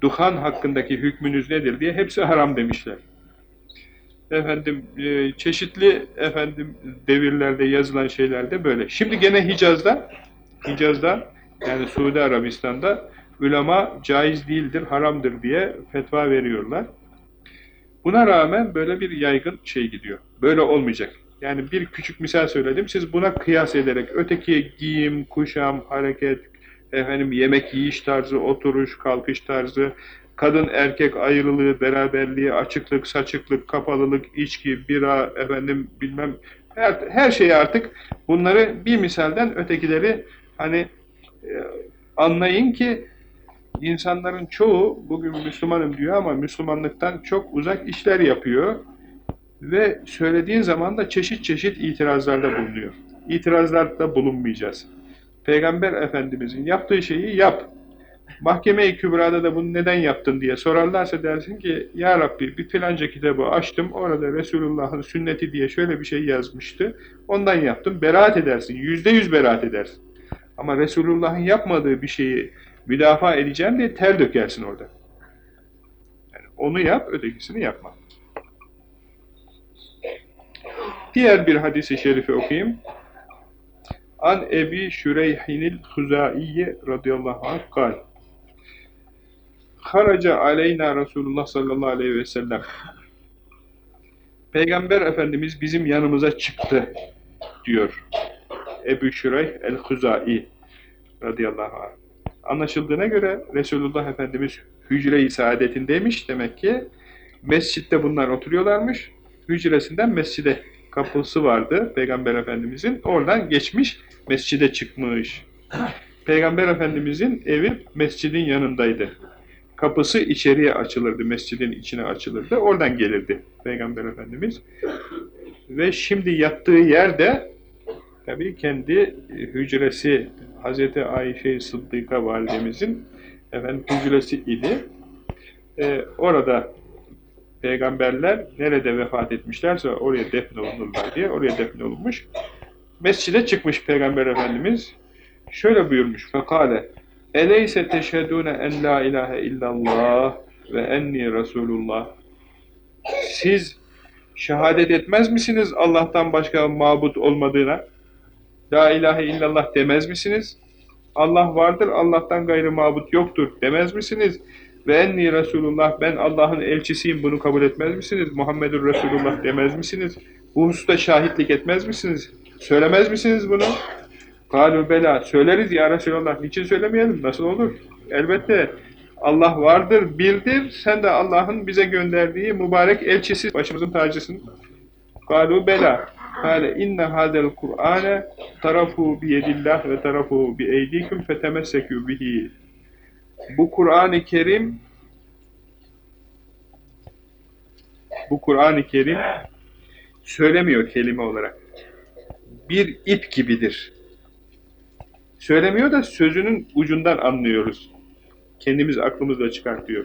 duhan hakkındaki hükmünüz nedir diye hepsi haram demişler. Efendim e, çeşitli efendim devirlerde yazılan şeyler de böyle. Şimdi gene Hicaz'da Hicaz'da yani Suudi Arabistan'da ulema caiz değildir, haramdır diye fetva veriyorlar. Buna rağmen böyle bir yaygın şey gidiyor. Böyle olmayacak. Yani bir küçük misal söyledim. Siz buna kıyas ederek öteki giyim, kuşam, hareket, efendim yemek yiyiş tarzı, oturuş, kalkış tarzı, kadın erkek ayrılığı, beraberliği, açıklık, saçıklık, kapalılık, içki, bira, efendim bilmem her, her şeyi artık bunları bir misalden ötekileri hani e, anlayın ki insanların çoğu bugün Müslümanım diyor ama Müslümanlıktan çok uzak işler yapıyor ve söylediğin zaman da çeşit çeşit itirazlarda bulunuyor. İtirazlarda bulunmayacağız. Peygamber Efendimizin yaptığı şeyi yap. Mahkeme-i Kübra'da da bunu neden yaptın diye sorarlarsa dersin ki Ya Rabbi bir filanca kitabı açtım orada Resulullah'ın sünneti diye şöyle bir şey yazmıştı. Ondan yaptım. Beraat edersin. Yüzde yüz beraat edersin. Ama Resulullah'ın yapmadığı bir şeyi müdafaa edeceğim diye ter dökersin orada. Yani onu yap, ötekisini yapma. Diğer bir hadisi şerifi okuyayım. An Ebi Şüreyhinil Huzaiye radıyallahu anh kal. Haraca aleyna Resulullah sallallahu aleyhi ve sellem. Peygamber Efendimiz bizim yanımıza çıktı diyor. Ebu Şüreyh el-Huzai radıyallahu anh. Anlaşıldığına göre Resulullah Efendimiz hücre-i saadetindeymiş demek ki. Mescitte bunlar oturuyorlarmış. Hücresinden mescide kapısı vardı Peygamber Efendimizin. Oradan geçmiş, mescide çıkmış. Peygamber Efendimizin evi mescidin yanındaydı. Kapısı içeriye açılırdı, mescidin içine açılırdı. Oradan gelirdi Peygamber Efendimiz. Ve şimdi yattığı yerde tabii kendi hücresi Hazreti Ayşe Sıddıka validemizin efendim hücresi idi. Ee, orada peygamberler nerede vefat etmişlerse oraya defnolunurlar diye oraya defnolunmuş. Mescide çıkmış peygamber efendimiz. Şöyle buyurmuş. Fekale Eleyse teşhedûne en la ilahe illallah ve enni Resulullah. Siz şehadet etmez misiniz Allah'tan başka mabut olmadığına? La ilahe illallah demez misiniz? Allah vardır, Allah'tan gayrı mabut yoktur demez misiniz? Ve enni Resulullah, ben Allah'ın elçisiyim bunu kabul etmez misiniz? Muhammedur Resulullah demez misiniz? Bu hususta şahitlik etmez misiniz? Söylemez misiniz bunu? Kalu bela, söyleriz ya Resulallah, niçin söylemeyelim, nasıl olur? Elbette Allah vardır, bildir, sen de Allah'ın bize gönderdiği mübarek elçisi, başımızın tacısın. Kalu bela, Kale inne hadel Kur'ane tarafu biyedillah ve tarafu biyeydikum fetemessekü bihi. Bu Kur'an-ı Kerim bu Kur'an-ı Kerim söylemiyor kelime olarak. Bir ip gibidir. Söylemiyor da sözünün ucundan anlıyoruz. Kendimiz aklımızla çıkartıyor.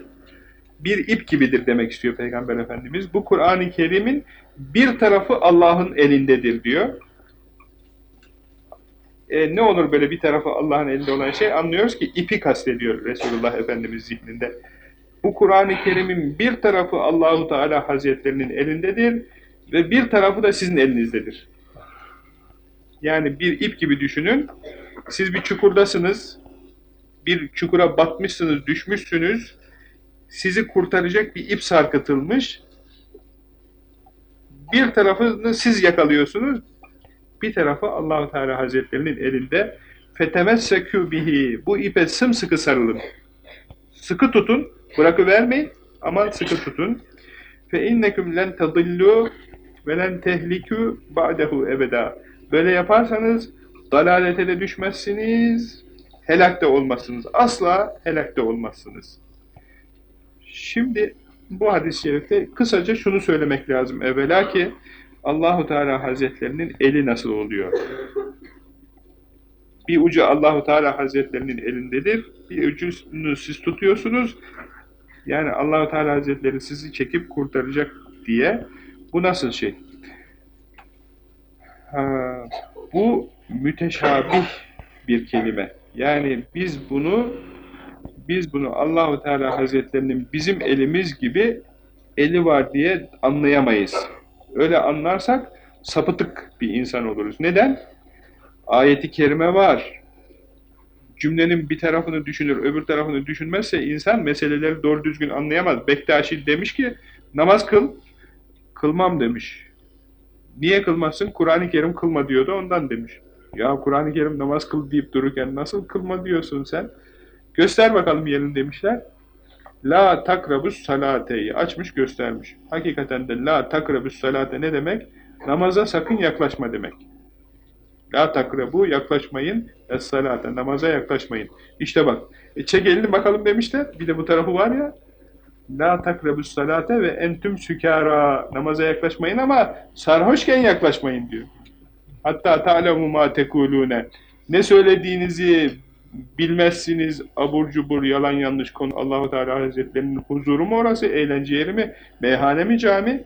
Bir ip gibidir demek istiyor Peygamber Efendimiz. Bu Kur'an-ı Kerim'in bir tarafı Allah'ın elindedir diyor. E, ne olur böyle bir tarafı Allah'ın elinde olan şey? Anlıyoruz ki ipi kastediyor Resulullah Efendimiz zihninde. Bu Kur'an-ı Kerim'in bir tarafı Allahu Teala Hazretlerinin elindedir ve bir tarafı da sizin elinizdedir. Yani bir ip gibi düşünün. Siz bir çukurdasınız. Bir çukura batmışsınız, düşmüşsünüz. Sizi kurtaracak bir ip sarkıtılmış. Bir tarafını siz yakalıyorsunuz. Bir tarafı Allahu Teala Hazretlerinin elinde. Fetemessekû bihi. Bu ipe sımsıkı sarılın. Sıkı tutun. Bırakıvermeyin. Aman sıkı tutun. Fe innekum len tadillu ve len tehlikû ba'dehu ebeda. Böyle yaparsanız dalalete de düşmezsiniz, helak da olmazsınız. Asla helak da olmazsınız. Şimdi bu hadis-i şerifte kısaca şunu söylemek lazım evvela ki Allahu Teala Hazretlerinin eli nasıl oluyor? Bir ucu Allahu Teala Hazretlerinin elindedir. Bir ucunu siz tutuyorsunuz. Yani Allahu Teala Hazretleri sizi çekip kurtaracak diye. Bu nasıl şey? Ha, bu müteşabih bir kelime. Yani biz bunu biz bunu Allahu Teala Hazretlerinin bizim elimiz gibi eli var diye anlayamayız. Öyle anlarsak sapıtık bir insan oluruz. Neden? Ayeti kerime var. Cümlenin bir tarafını düşünür, öbür tarafını düşünmezse insan meseleleri doğru düzgün anlayamaz. Bektaşi demiş ki namaz kıl, kılmam demiş. Niye kılmazsın? Kur'an-ı Kerim kılma diyordu ondan demiş. Ya Kur'an-ı Kerim namaz kıl deyip dururken nasıl kılma diyorsun sen? Göster bakalım yerini demişler. La takrabus salateyi açmış göstermiş. Hakikaten de la takrabus salate ne demek? Namaza sakın yaklaşma demek. La takrabu yaklaşmayın. Es salate namaza yaklaşmayın. İşte bak. E çek elini bakalım demişler. Bir de bu tarafı var ya. La takrabus salate ve entüm sükara. Namaza yaklaşmayın ama sarhoşken yaklaşmayın diyor. Hatta ta'lemu ma tekulune. Ne söylediğinizi bilmezsiniz abur cubur yalan yanlış konu. Allahu Teala Hazretlerinin huzuru mu orası eğlence yeri mi? Meyhane mi cami?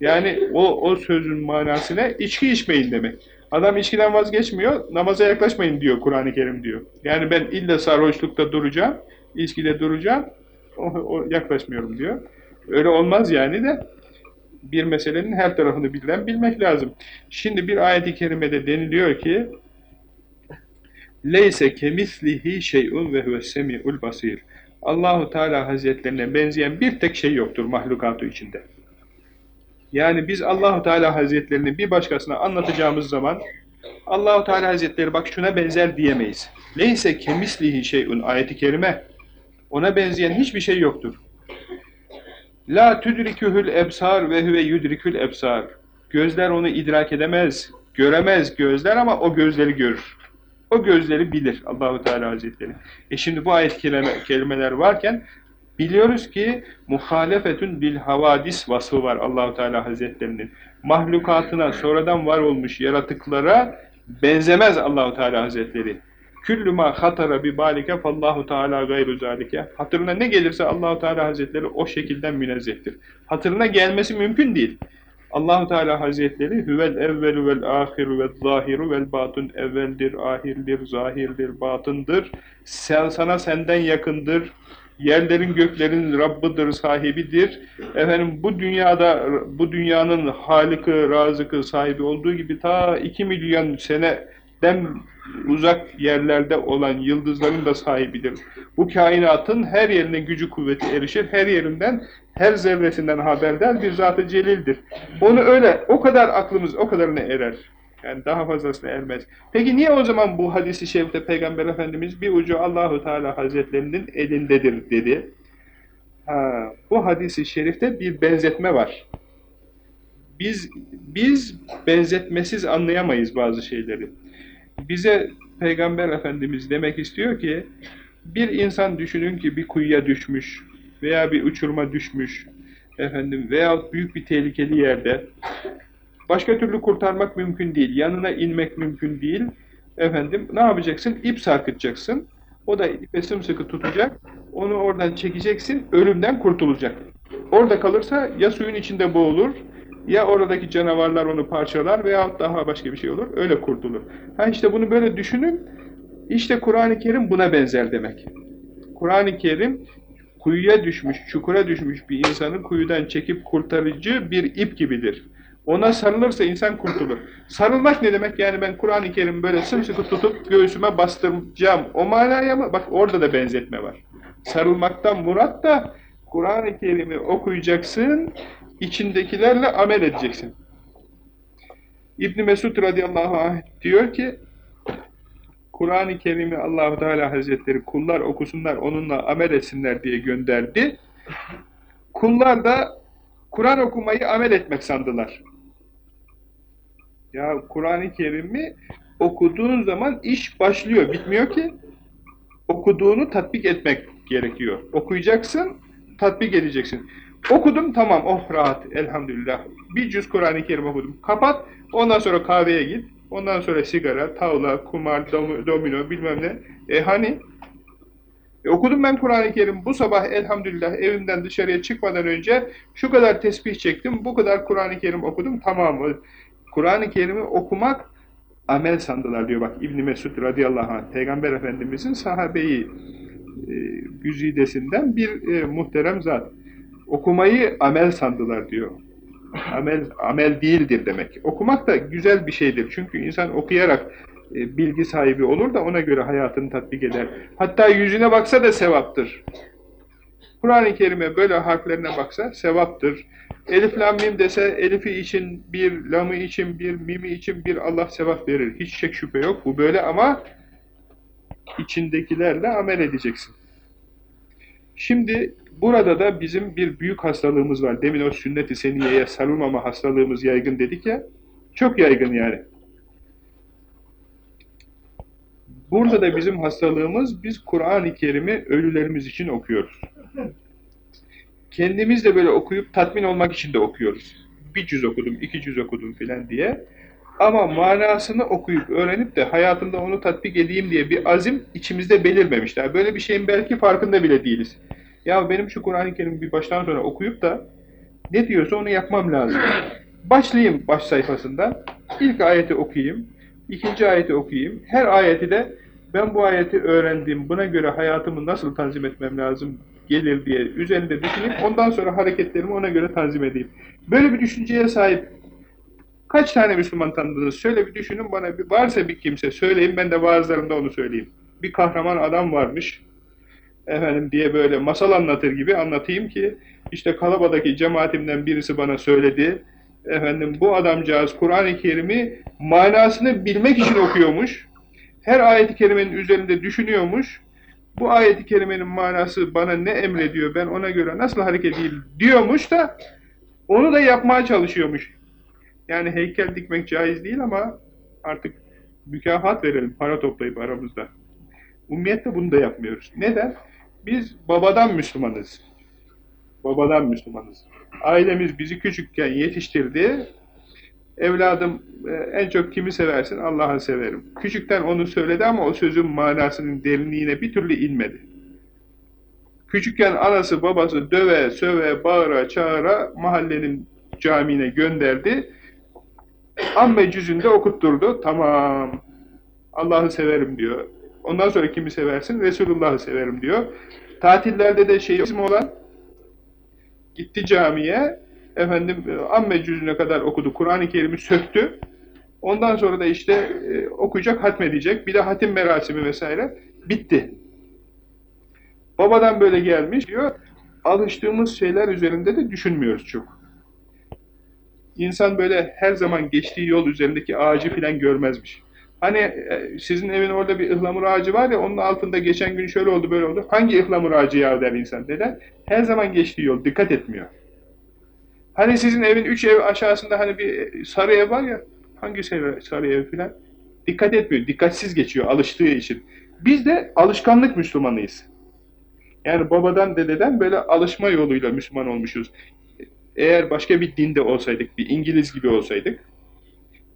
Yani o o sözün manasına içki içmeyin demek. Adam içkiden vazgeçmiyor namaza yaklaşmayın diyor Kur'an-ı Kerim diyor. Yani ben illa sarhoşlukta duracağım içkide duracağım o, o yaklaşmıyorum diyor. Öyle olmaz yani de bir meselenin her tarafını bilen bilmek lazım. Şimdi bir ayet-i kerimede deniliyor ki Leyse kemislihi şey'un ve huves semi'ul basir. Allahu Teala Hazretlerine benzeyen bir tek şey yoktur mahlukatı içinde. Yani biz Allahu Teala Hazretlerini bir başkasına anlatacağımız zaman Allahu Teala Hazretleri bak şuna benzer diyemeyiz. Leyse kemislihi şey'un ayeti kerime. Ona benzeyen hiçbir şey yoktur. La tudrikuhul ebsar ve huve yudrikul ebsar. Gözler onu idrak edemez, göremez gözler ama o gözleri görür. O gözleri bilir Allahu Teala Hazretleri. E şimdi bu ayet kelimeler varken biliyoruz ki muhalefetün bil havadis vasfı var Allahu Teala Hazretlerinin. Mahlukatına sonradan var olmuş yaratıklara benzemez Allahu Teala Hazretleri. Küllü ma hatara bi balike fallahu teala gayru zalike. Hatırına ne gelirse Allahu Teala Hazretleri o şekilden münezzehtir. Hatırına gelmesi mümkün değil. Allahu Teala Hazretleri huvel evvelu vel ahiru vel zahiru vel batun evveldir, ahirdir, zahirdir, batındır. Sen, sana senden yakındır. Yerlerin göklerin Rabbidir, sahibidir. Efendim bu dünyada bu dünyanın Halık'ı, Razık'ı sahibi olduğu gibi ta 2 milyon seneden uzak yerlerde olan yıldızların da sahibidir. Bu kainatın her yerine gücü kuvveti erişir. Her yerinden, her zerresinden haberdar bir Zat-ı Celil'dir. Onu öyle, o kadar aklımız o kadarına erer. Yani daha fazlasına ermez. Peki niye o zaman bu hadisi şerifte Peygamber Efendimiz bir ucu Allahu Teala Hazretlerinin elindedir dedi. Ha, bu hadisi şerifte bir benzetme var. Biz biz benzetmesiz anlayamayız bazı şeyleri. Bize Peygamber Efendimiz demek istiyor ki bir insan düşünün ki bir kuyuya düşmüş veya bir uçuruma düşmüş efendim veya büyük bir tehlikeli yerde Başka türlü kurtarmak mümkün değil. Yanına inmek mümkün değil. Efendim ne yapacaksın? İp sarkıtacaksın. O da ipe sımsıkı tutacak. Onu oradan çekeceksin. Ölümden kurtulacak. Orada kalırsa ya suyun içinde boğulur ya oradaki canavarlar onu parçalar veya daha başka bir şey olur. Öyle kurtulur. Ha işte bunu böyle düşünün. İşte Kur'an-ı Kerim buna benzer demek. Kur'an-ı Kerim kuyuya düşmüş, çukura düşmüş bir insanı kuyudan çekip kurtarıcı bir ip gibidir. Ona sarılırsa insan kurtulur. Sarılmak ne demek? Yani ben Kur'an-ı Kerim böyle sımsıkı tutup göğsüme bastıracağım. O manaya mı? Bak orada da benzetme var. Sarılmaktan murat da Kur'an-ı Kerim'i okuyacaksın, içindekilerle amel edeceksin. İbn Mesud radıyallahu anh diyor ki Kur'an-ı Kerim'i Allahu Teala Hazretleri kullar okusunlar, onunla amel etsinler diye gönderdi. Kullar da Kur'an okumayı amel etmek sandılar. Ya Kur'an-ı Kerim'i okuduğun zaman iş başlıyor, bitmiyor ki. Okuduğunu tatbik etmek gerekiyor. Okuyacaksın, tatbik edeceksin. Okudum, tamam, oh rahat, elhamdülillah. Bir cüz Kur'an-ı Kerim okudum. Kapat, ondan sonra kahveye git. Ondan sonra sigara, tavla, kumar, domino, bilmem ne. E hani? E, okudum ben Kur'an-ı Kerim. Bu sabah elhamdülillah evimden dışarıya çıkmadan önce şu kadar tesbih çektim, bu kadar Kur'an-ı Kerim okudum. Tamamı. Kur'an-ı Kerim'i okumak amel sandılar diyor bak İbn Mesud radıyallahu anh Peygamber Efendimizin sahabeyi e, güzidesinden bir e, muhterem zat. Okumayı amel sandılar diyor. Amel amel değildir demek. Okumak da güzel bir şeydir. Çünkü insan okuyarak e, bilgi sahibi olur da ona göre hayatını tatbik eder. Hatta yüzüne baksa da sevaptır. Kur'an-ı Kerim'e böyle harflerine baksa sevaptır. Elif lam mim dese elifi için bir, lamı için bir, mimi için bir Allah sevap verir. Hiç şek şüphe yok. Bu böyle ama içindekilerle amel edeceksin. Şimdi burada da bizim bir büyük hastalığımız var. Demin o sünnet-i seniyeye sarılmama hastalığımız yaygın dedik ya. Çok yaygın yani. Burada da bizim hastalığımız biz Kur'an-ı Kerim'i ölülerimiz için okuyoruz. Kendimiz de böyle okuyup tatmin olmak için de okuyoruz. Bir cüz okudum, iki cüz okudum filan diye. Ama manasını okuyup öğrenip de hayatımda onu tatbik edeyim diye bir azim içimizde belirmemişler. Böyle bir şeyin belki farkında bile değiliz. Ya benim şu Kur'an-ı Kerim'i bir baştan sonra okuyup da ne diyorsa onu yapmam lazım. Başlayayım baş sayfasında. İlk ayeti okuyayım. ikinci ayeti okuyayım. Her ayeti de ben bu ayeti öğrendim, buna göre hayatımı nasıl tanzim etmem lazım gelir diye üzerinde düşünüp ondan sonra hareketlerimi ona göre tanzim edeyim. Böyle bir düşünceye sahip kaç tane Müslüman tanıdınız? Şöyle bir düşünün bana bir varsa bir kimse söyleyin ben de vaazlarımda onu söyleyeyim. Bir kahraman adam varmış efendim diye böyle masal anlatır gibi anlatayım ki işte Kalaba'daki cemaatimden birisi bana söyledi. Efendim bu adamcağız Kur'an-ı Kerim'i manasını bilmek için okuyormuş. Her ayet-i kerimenin üzerinde düşünüyormuş bu ayeti kerimenin manası bana ne emrediyor, ben ona göre nasıl hareket edeyim diyormuş da onu da yapmaya çalışıyormuş. Yani heykel dikmek caiz değil ama artık mükafat verelim, para toplayıp aramızda. Ummiyette bunu da yapmıyoruz. Neden? Biz babadan Müslümanız. Babadan Müslümanız. Ailemiz bizi küçükken yetiştirdi, Evladım e, en çok kimi seversin? Allah'ı severim. Küçükten onu söyledi ama o sözün manasının derinliğine bir türlü inmedi. Küçükken anası babası döve, söve, bağıra, çağıra mahallenin camine gönderdi. Amme cüzünde okutturdu. Tamam. Allah'ı severim diyor. Ondan sonra kimi seversin? Resulullah'ı severim diyor. Tatillerde de şey bizim olan gitti camiye efendim amme cüzüne kadar okudu. Kur'an-ı Kerim'i söktü. Ondan sonra da işte e, okuyacak, hatmedecek. Bir de hatim merasimi vesaire. Bitti. Babadan böyle gelmiş diyor. Alıştığımız şeyler üzerinde de düşünmüyoruz çok. İnsan böyle her zaman geçtiği yol üzerindeki ağacı filan görmezmiş. Hani e, sizin evin orada bir ıhlamur ağacı var ya onun altında geçen gün şöyle oldu böyle oldu. Hangi ıhlamur ağacı ya der insan. Neden? Her zaman geçtiği yol dikkat etmiyor. Hani sizin evin üç ev aşağısında hani bir sarı ev var ya hangi sarı, ev filan dikkat etmiyor. Dikkatsiz geçiyor alıştığı için. Biz de alışkanlık Müslümanıyız. Yani babadan dededen böyle alışma yoluyla Müslüman olmuşuz. Eğer başka bir dinde olsaydık, bir İngiliz gibi olsaydık,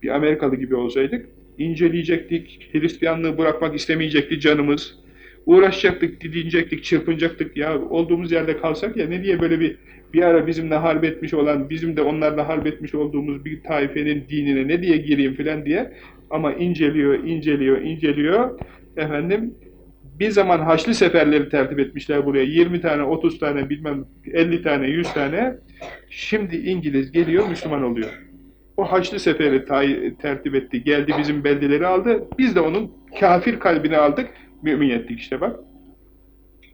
bir Amerikalı gibi olsaydık, inceleyecektik, Hristiyanlığı bırakmak istemeyecekti canımız, uğraşacaktık, didinecektik, çırpınacaktık, ya olduğumuz yerde kalsak ya ne diye böyle bir bir ara bizimle harp etmiş olan, bizim de onlarla harp etmiş olduğumuz bir taifenin dinine ne diye gireyim filan diye. Ama inceliyor, inceliyor, inceliyor, efendim bir zaman Haçlı seferleri tertip etmişler buraya. 20 tane, 30 tane, bilmem 50 tane, 100 tane. Şimdi İngiliz geliyor, Müslüman oluyor. O Haçlı seferi tertip etti, geldi bizim beldeleri aldı. Biz de onun kafir kalbini aldık, mümin ettik işte bak.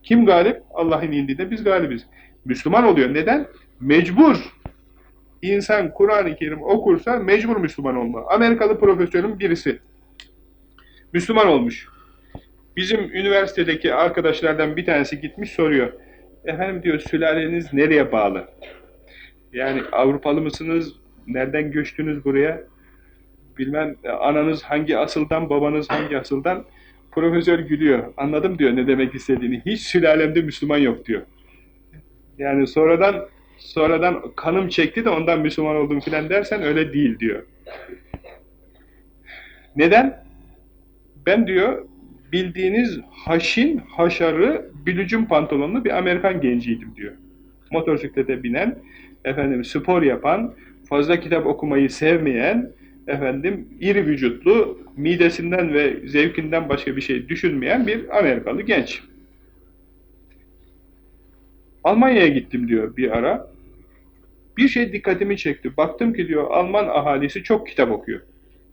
Kim galip? Allah'ın indinde biz galibiz. Müslüman oluyor. Neden? Mecbur. İnsan Kur'an-ı Kerim okursa mecbur Müslüman olma. Amerikalı profesörün birisi. Müslüman olmuş. Bizim üniversitedeki arkadaşlardan bir tanesi gitmiş soruyor. Efendim diyor sülaleniz nereye bağlı? Yani Avrupalı mısınız? Nereden göçtünüz buraya? Bilmem ananız hangi asıldan, babanız hangi asıldan? Profesör gülüyor. Anladım diyor ne demek istediğini. Hiç sülalemde Müslüman yok diyor. Yani sonradan sonradan kanım çekti de ondan Müslüman oldum filan dersen öyle değil diyor. Neden? Ben diyor bildiğiniz haşin, haşarı, bülücüm pantolonlu bir Amerikan genciydim diyor. Motosiklete binen, efendim spor yapan, fazla kitap okumayı sevmeyen, efendim iri vücutlu, midesinden ve zevkinden başka bir şey düşünmeyen bir Amerikalı genç. Almanya'ya gittim diyor bir ara. Bir şey dikkatimi çekti. Baktım ki diyor Alman ahalisi çok kitap okuyor.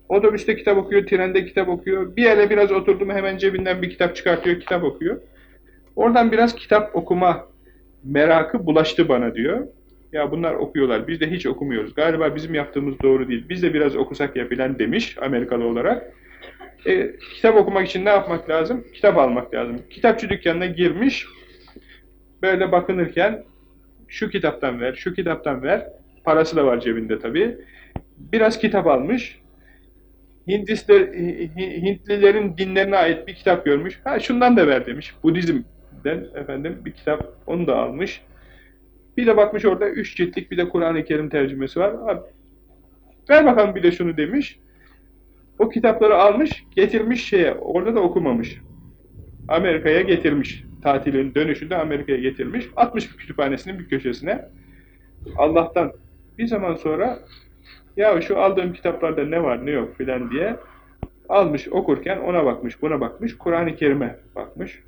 Otobüste kitap okuyor, trende kitap okuyor. Bir yere biraz oturdum hemen cebinden bir kitap çıkartıyor, kitap okuyor. Oradan biraz kitap okuma merakı bulaştı bana diyor. Ya bunlar okuyorlar, biz de hiç okumuyoruz. Galiba bizim yaptığımız doğru değil. Biz de biraz okusak ya filan demiş Amerikalı olarak. E, kitap okumak için ne yapmak lazım? Kitap almak lazım. Kitapçı dükkanına girmiş, böyle bakınırken şu kitaptan ver, şu kitaptan ver. Parası da var cebinde tabii. Biraz kitap almış. Hindisler, Hintlilerin dinlerine ait bir kitap görmüş. Ha şundan da ver demiş. Budizm'den efendim bir kitap. Onu da almış. Bir de bakmış orada üç ciltlik bir de Kur'an-ı Kerim tercümesi var. Abi, ver bakalım bir de şunu demiş. O kitapları almış, getirmiş şeye. Orada da okumamış. Amerika'ya getirmiş. Tatilin dönüşünde Amerika'ya getirmiş. Atmış kütüphanesinin bir köşesine. Allah'tan bir zaman sonra ya şu aldığım kitaplarda ne var ne yok filan diye almış okurken ona bakmış buna bakmış Kur'an-ı Kerim'e bakmış.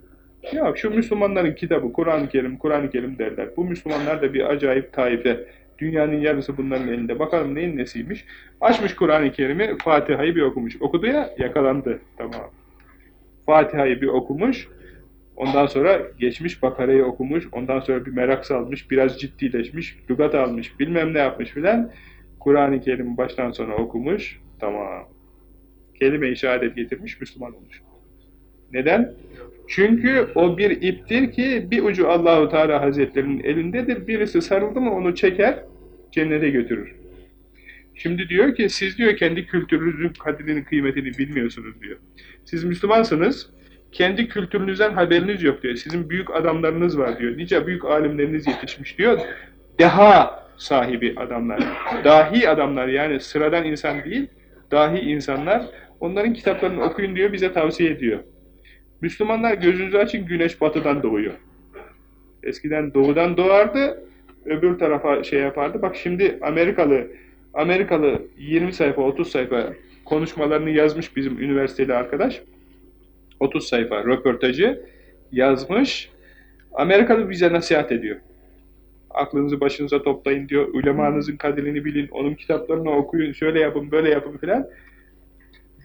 Ya şu Müslümanların kitabı Kur'an-ı Kerim, Kur'an-ı Kerim derler. Bu Müslümanlar da bir acayip taife. Dünyanın yarısı bunların elinde. Bakalım neyin nesiymiş. Açmış Kur'an-ı Kerim'i, Fatiha'yı bir okumuş. Okudu ya, yakalandı. Tamam. Fatiha'yı bir okumuş. Ondan sonra geçmiş Bakara'yı okumuş. Ondan sonra bir merak salmış. Biraz ciddileşmiş. Lügat almış. Bilmem ne yapmış filan. Kur'an-ı Kerim'i baştan sona okumuş. Tamam. Kelime-i şehadet getirmiş, Müslüman olmuş. Neden? Çünkü o bir iptir ki bir ucu Allahu Teala Hazretlerinin elindedir. Birisi sarıldı mı onu çeker, cennete götürür. Şimdi diyor ki siz diyor kendi kültürünüzün kadrini, kıymetini bilmiyorsunuz diyor. Siz Müslümansınız, kendi kültürünüzden haberiniz yok diyor. Sizin büyük adamlarınız var diyor. Nice büyük alimleriniz yetişmiş diyor. Deha sahibi adamlar. Dahi adamlar yani sıradan insan değil, dahi insanlar. Onların kitaplarını okuyun diyor, bize tavsiye ediyor. Müslümanlar gözünüzü açın, güneş batıdan doğuyor. Eskiden doğudan doğardı, öbür tarafa şey yapardı. Bak şimdi Amerikalı Amerikalı 20 sayfa, 30 sayfa konuşmalarını yazmış bizim üniversiteli arkadaş. 30 sayfa röportajı yazmış. Amerikalı bize nasihat ediyor. Aklınızı başınıza toplayın diyor. Ulemanızın kadrini bilin. Onun kitaplarını okuyun. Şöyle yapın, böyle yapın filan.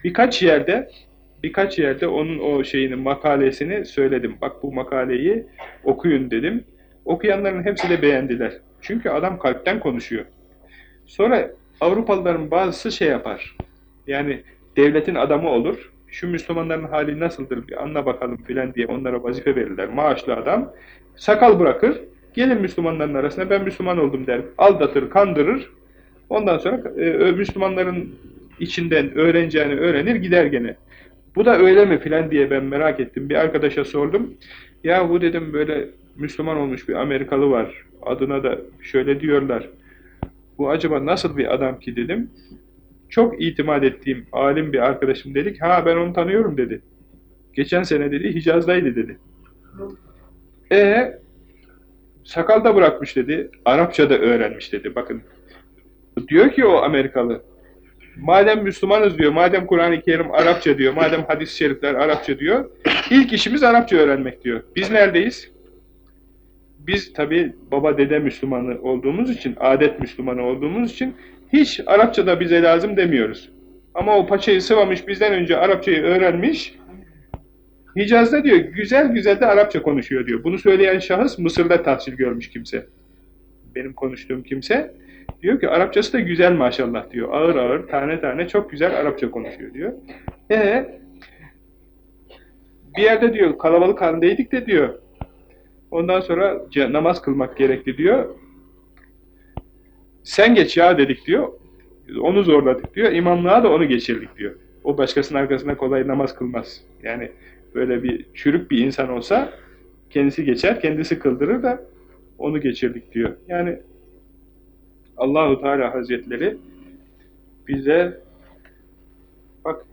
Birkaç yerde birkaç yerde onun o şeyinin makalesini söyledim. Bak bu makaleyi okuyun dedim. Okuyanların hepsi de beğendiler. Çünkü adam kalpten konuşuyor. Sonra Avrupalıların bazısı şey yapar. Yani devletin adamı olur. Şu Müslümanların hali nasıldır bir anla bakalım filan diye onlara vazife verirler. Maaşlı adam. Sakal bırakır. Gelin Müslümanların arasına ben Müslüman oldum der. Aldatır, kandırır. Ondan sonra e, Müslümanların içinden öğreneceğini öğrenir gider gene. Bu da öyle mi filan diye ben merak ettim. Bir arkadaşa sordum. Ya bu dedim böyle Müslüman olmuş bir Amerikalı var. Adına da şöyle diyorlar. Bu acaba nasıl bir adam ki dedim. Çok itimat ettiğim alim bir arkadaşım dedik. Ha ben onu tanıyorum dedi. Geçen sene dedi Hicaz'daydı dedi. E sakal da bırakmış dedi. Arapça da öğrenmiş dedi. Bakın diyor ki o Amerikalı madem Müslümanız diyor, madem Kur'an-ı Kerim Arapça diyor, madem hadis-i şerifler Arapça diyor, ilk işimiz Arapça öğrenmek diyor. Biz neredeyiz? Biz tabi baba dede Müslümanı olduğumuz için, adet Müslümanı olduğumuz için hiç Arapça da bize lazım demiyoruz. Ama o paçayı sıvamış, bizden önce Arapçayı öğrenmiş, Hicaz'da diyor, güzel güzel de Arapça konuşuyor diyor. Bunu söyleyen şahıs Mısır'da tahsil görmüş kimse. Benim konuştuğum kimse. Diyor ki Arapçası da güzel maşallah diyor. Ağır ağır, tane tane çok güzel Arapça konuşuyor diyor. E bir yerde diyor kalabalık halindeydik de diyor. Ondan sonra namaz kılmak gerekti diyor. Sen geç ya dedik diyor. Onu zorladık diyor. İmamlığa da onu geçirdik diyor. O başkasının arkasına kolay namaz kılmaz. Yani böyle bir çürük bir insan olsa kendisi geçer, kendisi kıldırır da onu geçirdik diyor. Yani Allahu Teala Hazretleri bize bak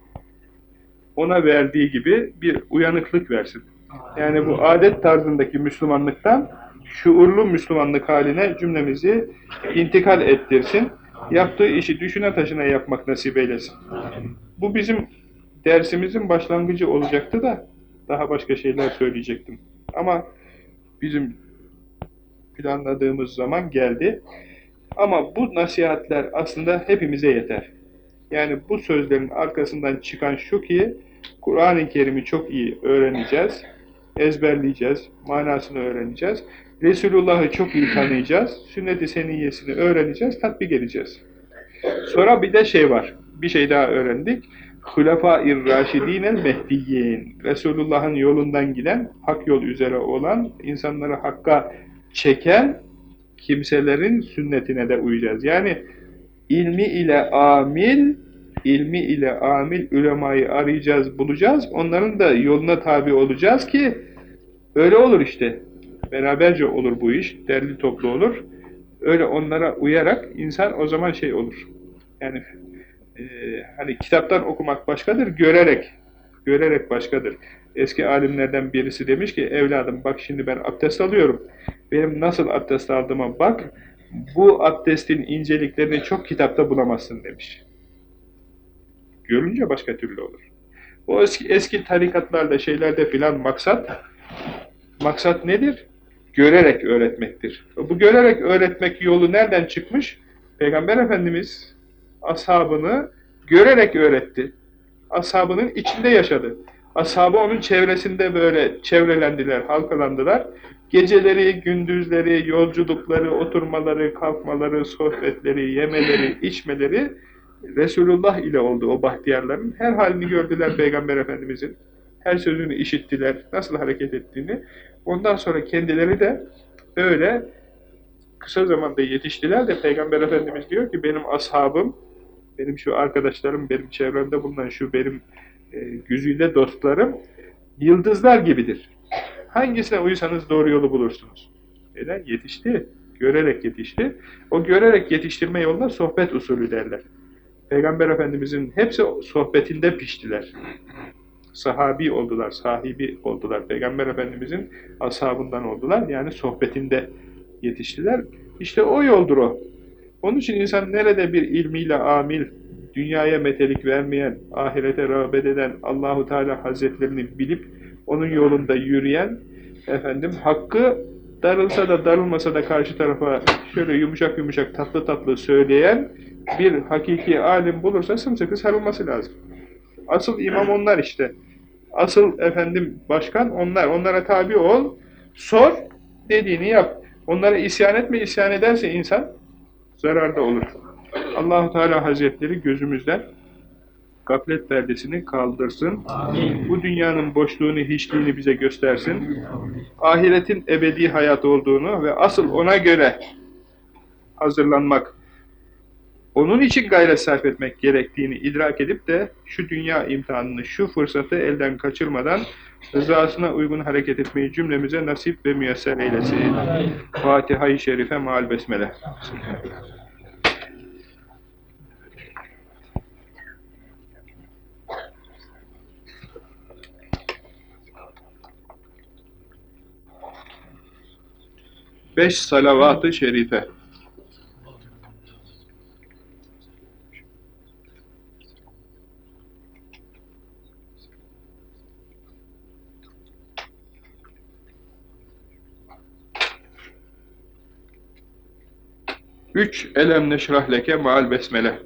ona verdiği gibi bir uyanıklık versin. Yani bu adet tarzındaki Müslümanlıktan şuurlu Müslümanlık haline cümlemizi intikal ettirsin. Yaptığı işi düşüne taşına yapmak nasip eylesin. Bu bizim dersimizin başlangıcı olacaktı da daha başka şeyler söyleyecektim. Ama bizim planladığımız zaman geldi. Ama bu nasihatler aslında hepimize yeter. Yani bu sözlerin arkasından çıkan şu ki, Kur'an-ı Kerim'i çok iyi öğreneceğiz, ezberleyeceğiz, manasını öğreneceğiz. Resulullah'ı çok iyi tanıyacağız, sünnet-i seniyyesini öğreneceğiz, tatbik edeceğiz. Sonra bir de şey var, bir şey daha öğrendik. Hulefâ-ir Raşidînel Mehdiyyin. Resulullah'ın yolundan giden, hak yol üzere olan, insanları hakka çeken kimselerin sünnetine de uyacağız. Yani ilmi ile amil, ilmi ile amil ulemayı arayacağız, bulacağız. Onların da yoluna tabi olacağız ki öyle olur işte. Beraberce olur bu iş, derli toplu olur. Öyle onlara uyarak insan o zaman şey olur. Yani e, hani kitaptan okumak başkadır, görerek görerek başkadır. Eski alimlerden birisi demiş ki evladım bak şimdi ben abdest alıyorum. Benim nasıl abdest aldığıma bak. Bu abdestin inceliklerini çok kitapta bulamazsın demiş. Görünce başka türlü olur. O eski, eski tarikatlarda şeylerde filan maksat maksat nedir? Görerek öğretmektir. Bu görerek öğretmek yolu nereden çıkmış? Peygamber Efendimiz ashabını görerek öğretti. Ashabının içinde yaşadı. Ashabı onun çevresinde böyle çevrelendiler, halkalandılar. Geceleri, gündüzleri, yolculukları, oturmaları, kalkmaları, sohbetleri, yemeleri, içmeleri Resulullah ile oldu o bahtiyarların. Her halini gördüler Peygamber Efendimizin. Her sözünü işittiler, nasıl hareket ettiğini. Ondan sonra kendileri de öyle kısa zamanda yetiştiler de Peygamber Efendimiz diyor ki benim ashabım, benim şu arkadaşlarım, benim çevremde bulunan şu benim e, güzide dostlarım yıldızlar gibidir. Hangisine uysanız doğru yolu bulursunuz. Neden? Yetişti. Görerek yetişti. O görerek yetiştirme yoluna sohbet usulü derler. Peygamber Efendimizin hepsi sohbetinde piştiler. Sahabi oldular, sahibi oldular. Peygamber Efendimizin ashabından oldular. Yani sohbetinde yetiştiler. İşte o yoldur o. Onun için insan nerede bir ilmiyle amil, dünyaya metelik vermeyen, ahirete rağbet eden, Allahu Teala Hazretlerini bilip onun yolunda yürüyen, efendim hakkı darılsa da darılmasa da karşı tarafa şöyle yumuşak yumuşak tatlı tatlı söyleyen bir hakiki alim bulursa sımsıkı sarılması lazım. Asıl imam onlar işte. Asıl efendim başkan onlar. Onlara tabi ol, sor, dediğini yap. Onlara isyan etme, isyan ederse insan zararda olur. Allahu Teala Hazretleri gözümüzden gaflet perdesini kaldırsın. Bu dünyanın boşluğunu, hiçliğini bize göstersin. Ahiretin ebedi hayat olduğunu ve asıl ona göre hazırlanmak, onun için gayret sarf etmek gerektiğini idrak edip de şu dünya imtihanını, şu fırsatı elden kaçırmadan rızasına uygun hareket etmeyi cümlemize nasip ve müyesser eylesin. Fatiha-i Şerife maal besmele. Beş salavat-ı şerife. Üç, elem neşrah leke maal besmele.